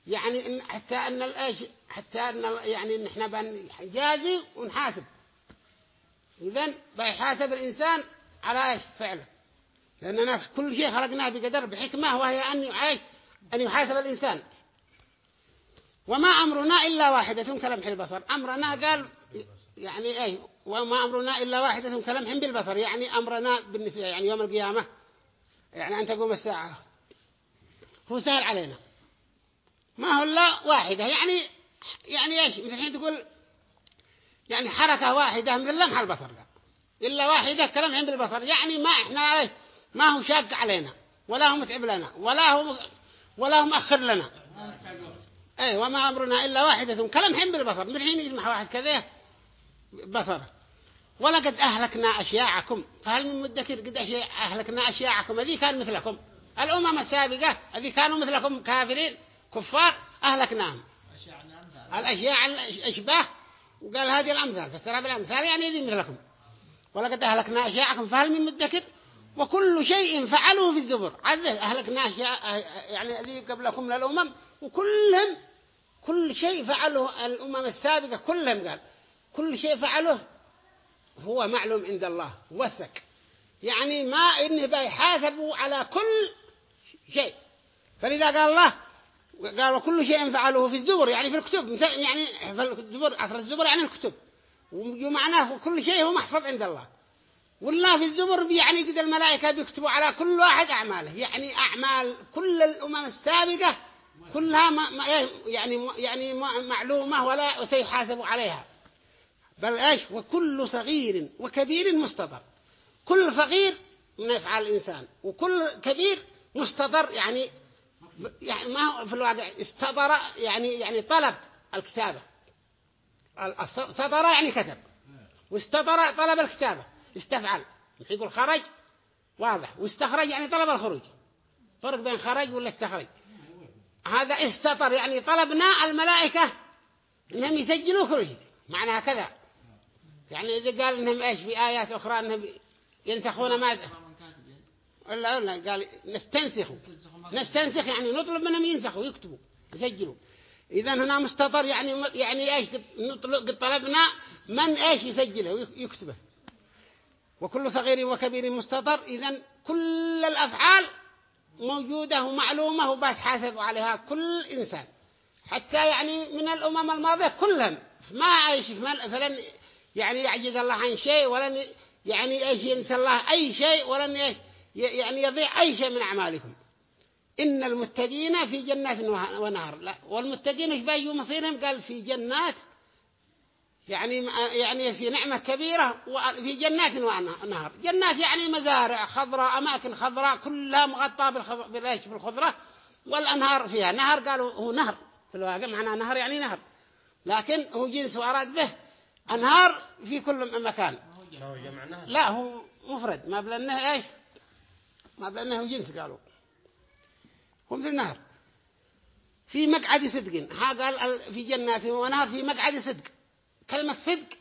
يعني إن حتى أن الإيش حتى أن يعني إن إحنا بنجازي ونحاسب. إذن بيحاسب الإنسان على إيش؟ فعله. لأننا كل شيء خلقناه بقدر بحكمة وهي أن يعيش أن يحاسب الإنسان. وما أمرنا إلا واحدة كلمح البصر. أمرنا قال يعني أي وما أمرنا إلا واحدة كلمح بالبصر. يعني أمرنا بالنسبة يعني يوم القيامة. يعني أن تقوم الساعة هو سهل علينا. ما هو إلا واحدة. يعني يعني إيش؟ مثل الحين تقول يعني حركة واحدة مثل لمح البصر قال. إلا واحدة كلمح بالبصر يعني ما إحنا إيش ما هو شاق علينا ولا هو متعب لنا ولا هو ولا هو مؤخر لنا. اي وما أمرنا إلا واحدة. كلمح بالبصر من حين يجمع واحد كذا؟ بصره ولقد أهلكنا أشياعكم. فهل من مدكر قد أشياء- أهلكنا أشياعكم؟ هذه كان مثلكم. الأمم السابقة هذه كانوا مثلكم كافرين كفار أهلكناهم. أشياءنا أمثال. وقال هذه الأمثال فسرها بالامثال يعني ذي مثلكم. ولقد أهلكنا اشياعكم فهل من مدكر؟ وكل شيء فعلوه في الزبر. عذه أهلكنا أشياء يعني ذي قبلكم للامم وكلهم كل شيء فعله الأمم السابقة كلهم قال كل شيء فعله هو معلوم عند الله وثق يعني ما انه بيحاسبوا على كل شيء. فلذا قال الله قال وكل شيء فعله في الزبر يعني في الكتب. يعني في الزبر عصر الزبر يعني الكتب. ومعناه كل شيء هو محفظ عند الله. والله في الزبر يعني قد الملائكة بيكتبوا على كل واحد أعماله. يعني أعمال كل الأمم السابقة كلها ما ما يعني يعني معلومة ولا وسيحاسبوا عليها. بل إيش؟ وكل صغير وكبير مستضر كل صغير من افعال الإنسان. وكل كبير مستضر يعني يعني ما هو في الواقع استضر يعني يعني طلب الكتابة. استضر يعني كتب. واستضر طلب الكتابة. استفعل. يقول خرج واضح. واستخرج يعني طلب الخروج. فرق بين خرج ولا استخرج. هذا استطر يعني طلبنا الملائكة إنهم يسجلوا خروج. معناها كذا يعني إذا قال إنهم إيش في آيات أخرى إنهم ينسخون ما ما من كاتب يعني. ولا ولا قال ما- نستنسخ يعني نطلب منهم ينسخوا يكتبوا يسجلوا. إذا هنا مستطر يعني يعني إيش نطلب قد طلبنا من إيش يسجله ويكتبه وكل صغير وكبير مستطر إذا كل الأفعال موجودة ومعلومة وبتحاسب عليها كل إنسان. حتى يعني من الأمم الماضية كلهم ما ما- فلن يعني يعجز الله عن شيء ولن يعني إيش ينسى الله أي شيء ولن إيش يعني يضيع أي شيء من أعمالكم. إن المتقين في جنات ونهر. لا والمتقين إيش بيجوا مصيرهم؟ قال في جنات يعني يعني في نعمة كبيرة وفي جنات ونهر. جنات يعني مزارع خضراء أماكن خضراء كلها مغطاة بالخضرة. والأنهار فيها نهر قالوا هو نهر. في الواقع معناه نهر يعني نهر. لكن هو جنس وأراد به. أنهار في كل مكان. لا هو مفرد. ما بلنه إيش؟ ما بلنه هو جنس قالوا. هو مثل نهر في مقعد صدق. ها قال ال- في جنات ونهر في مقعد صدق. كلمة صدق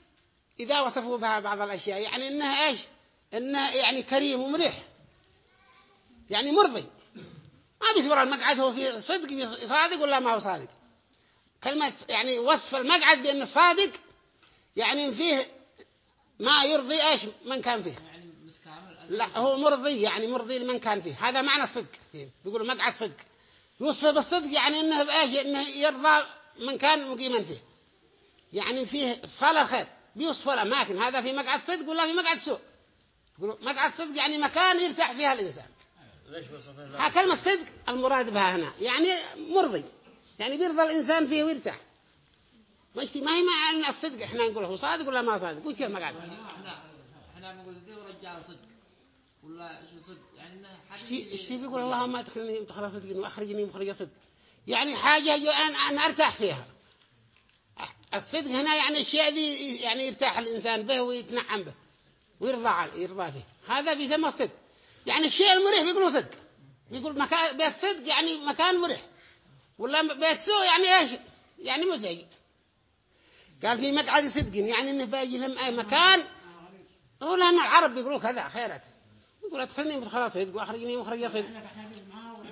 إذا وصفوا بها بعض الأشياء يعني إنها إيش؟ إنها يعني كريم ومريح. يعني مرضي. ما بيصبر المقعد هو في صدق صادق ولا ما هو صادق. كلمة يعني وصف المقعد بأنه صادق يعني فيه ما يرضي إيش؟ من كان فيه. لا هو مرضي يعني مرضي لمن كان فيه. هذا معنى الصدق فيه بيقولوا مقعد صدق. يوصف بالصدق يعني إنه بايش إنه يرضى من كان مقيما فيه. يعني فيه صلاة خير بيوصف الاماكن هذا في مقعد صدق ولا في مقعد سوء؟ يقولوا مقعد صدق يعني مكان يرتاح فيها الإنسان. ليش ها كلمة صدق المراد بها هنا. يعني مرضي. يعني بيرضى الإنسان فيه ويرتاح. مش ما هي مع الصدق إحنا نقول هو صادق ولا ما صادق؟ وش المقعد إحنا إحنا نقول ذي ورجال صدق. ولا شو صدق يعني اشتي اشتي بيقول اللهم ادخلني مدخل صدق وأخرجني مخرج صدق. يعني حاجة جو أن أن أرتاح فيها. الصدق هنا يعني الشيء ذي يعني يرتاح الإنسان به ويتنعم به ويرضى عليه يرضى فيه. هذا بيسمى الصدق يعني الشيء المريح بيقولوا صدق. بيقول مكان بيت صدق يعني مكان مريح. ولا بيت سوء يعني إيش؟ يعني مزعج قال في مقعد صدق. يعني إنه باجي لهم اي مكان. هو لأن العرب بيقولوا كذا خيرت يقول ادخلني مدخل صدق واخرجني مخرج صدق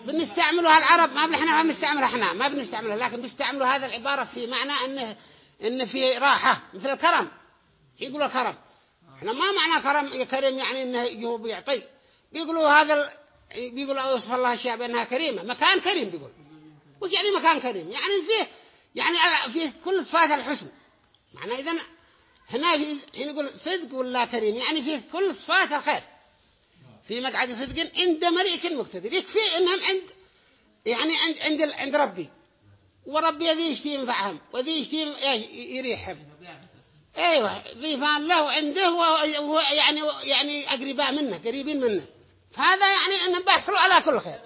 بنستعملها العرب ما إحنا ما بنستعملها إحنا ما بنستعملها لكن بيستعملوا هذا العبارة في معنى انه إن في راحة مثل الكرم. يقولوا الكرم. إحنا ما معنى كرم كريم يعني إنه هو بيعطي. بيقولوا هذا ال... بيقولوا يوصف الله الشيء بأنها كريمة. مكان كريم بيقول. وش يعني مكان كريم؟ يعني فيه يعني فيه كل صفات الحسن. معنى اذا هنا في هنا يقول صدق ولا كريم يعني فيه كل صفات الخير. في مقعد صدق عند مليك مقتدر يكفي انهم عند يعني عند عند عند ربي. وربي ذي يشتي ينفعهم وذي يشتي يريحهم. أيوه ضيفان له عنده وهو يعني يعني أقرباء منه قريبين منه. فهذا يعني انهم بيحصلوا على كل خير.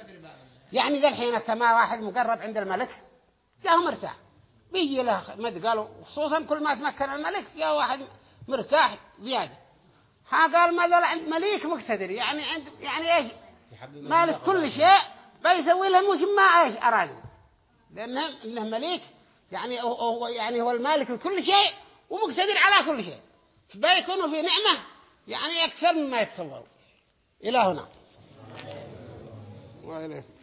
يعني ذا الحين كما واحد مقرب عند الملك جاءه مرتاح. بيجي له مد قالوا خصوصا كل ما تمكن الملك جاء واحد مرتاح زيادة. ها قال ماذا عند مليك مقتدر. يعني عند يعني إيش؟ مالك كل شيء بيسوي لهم وش ما إيش؟ ارادوا لأنه إنه مليك. يعني هو يعني هو المالك لكل شيء ومقتدر على كل شيء. فبيكونوا في نعمة يعني أكثر مما يتصوروا إلى هنا. وإليه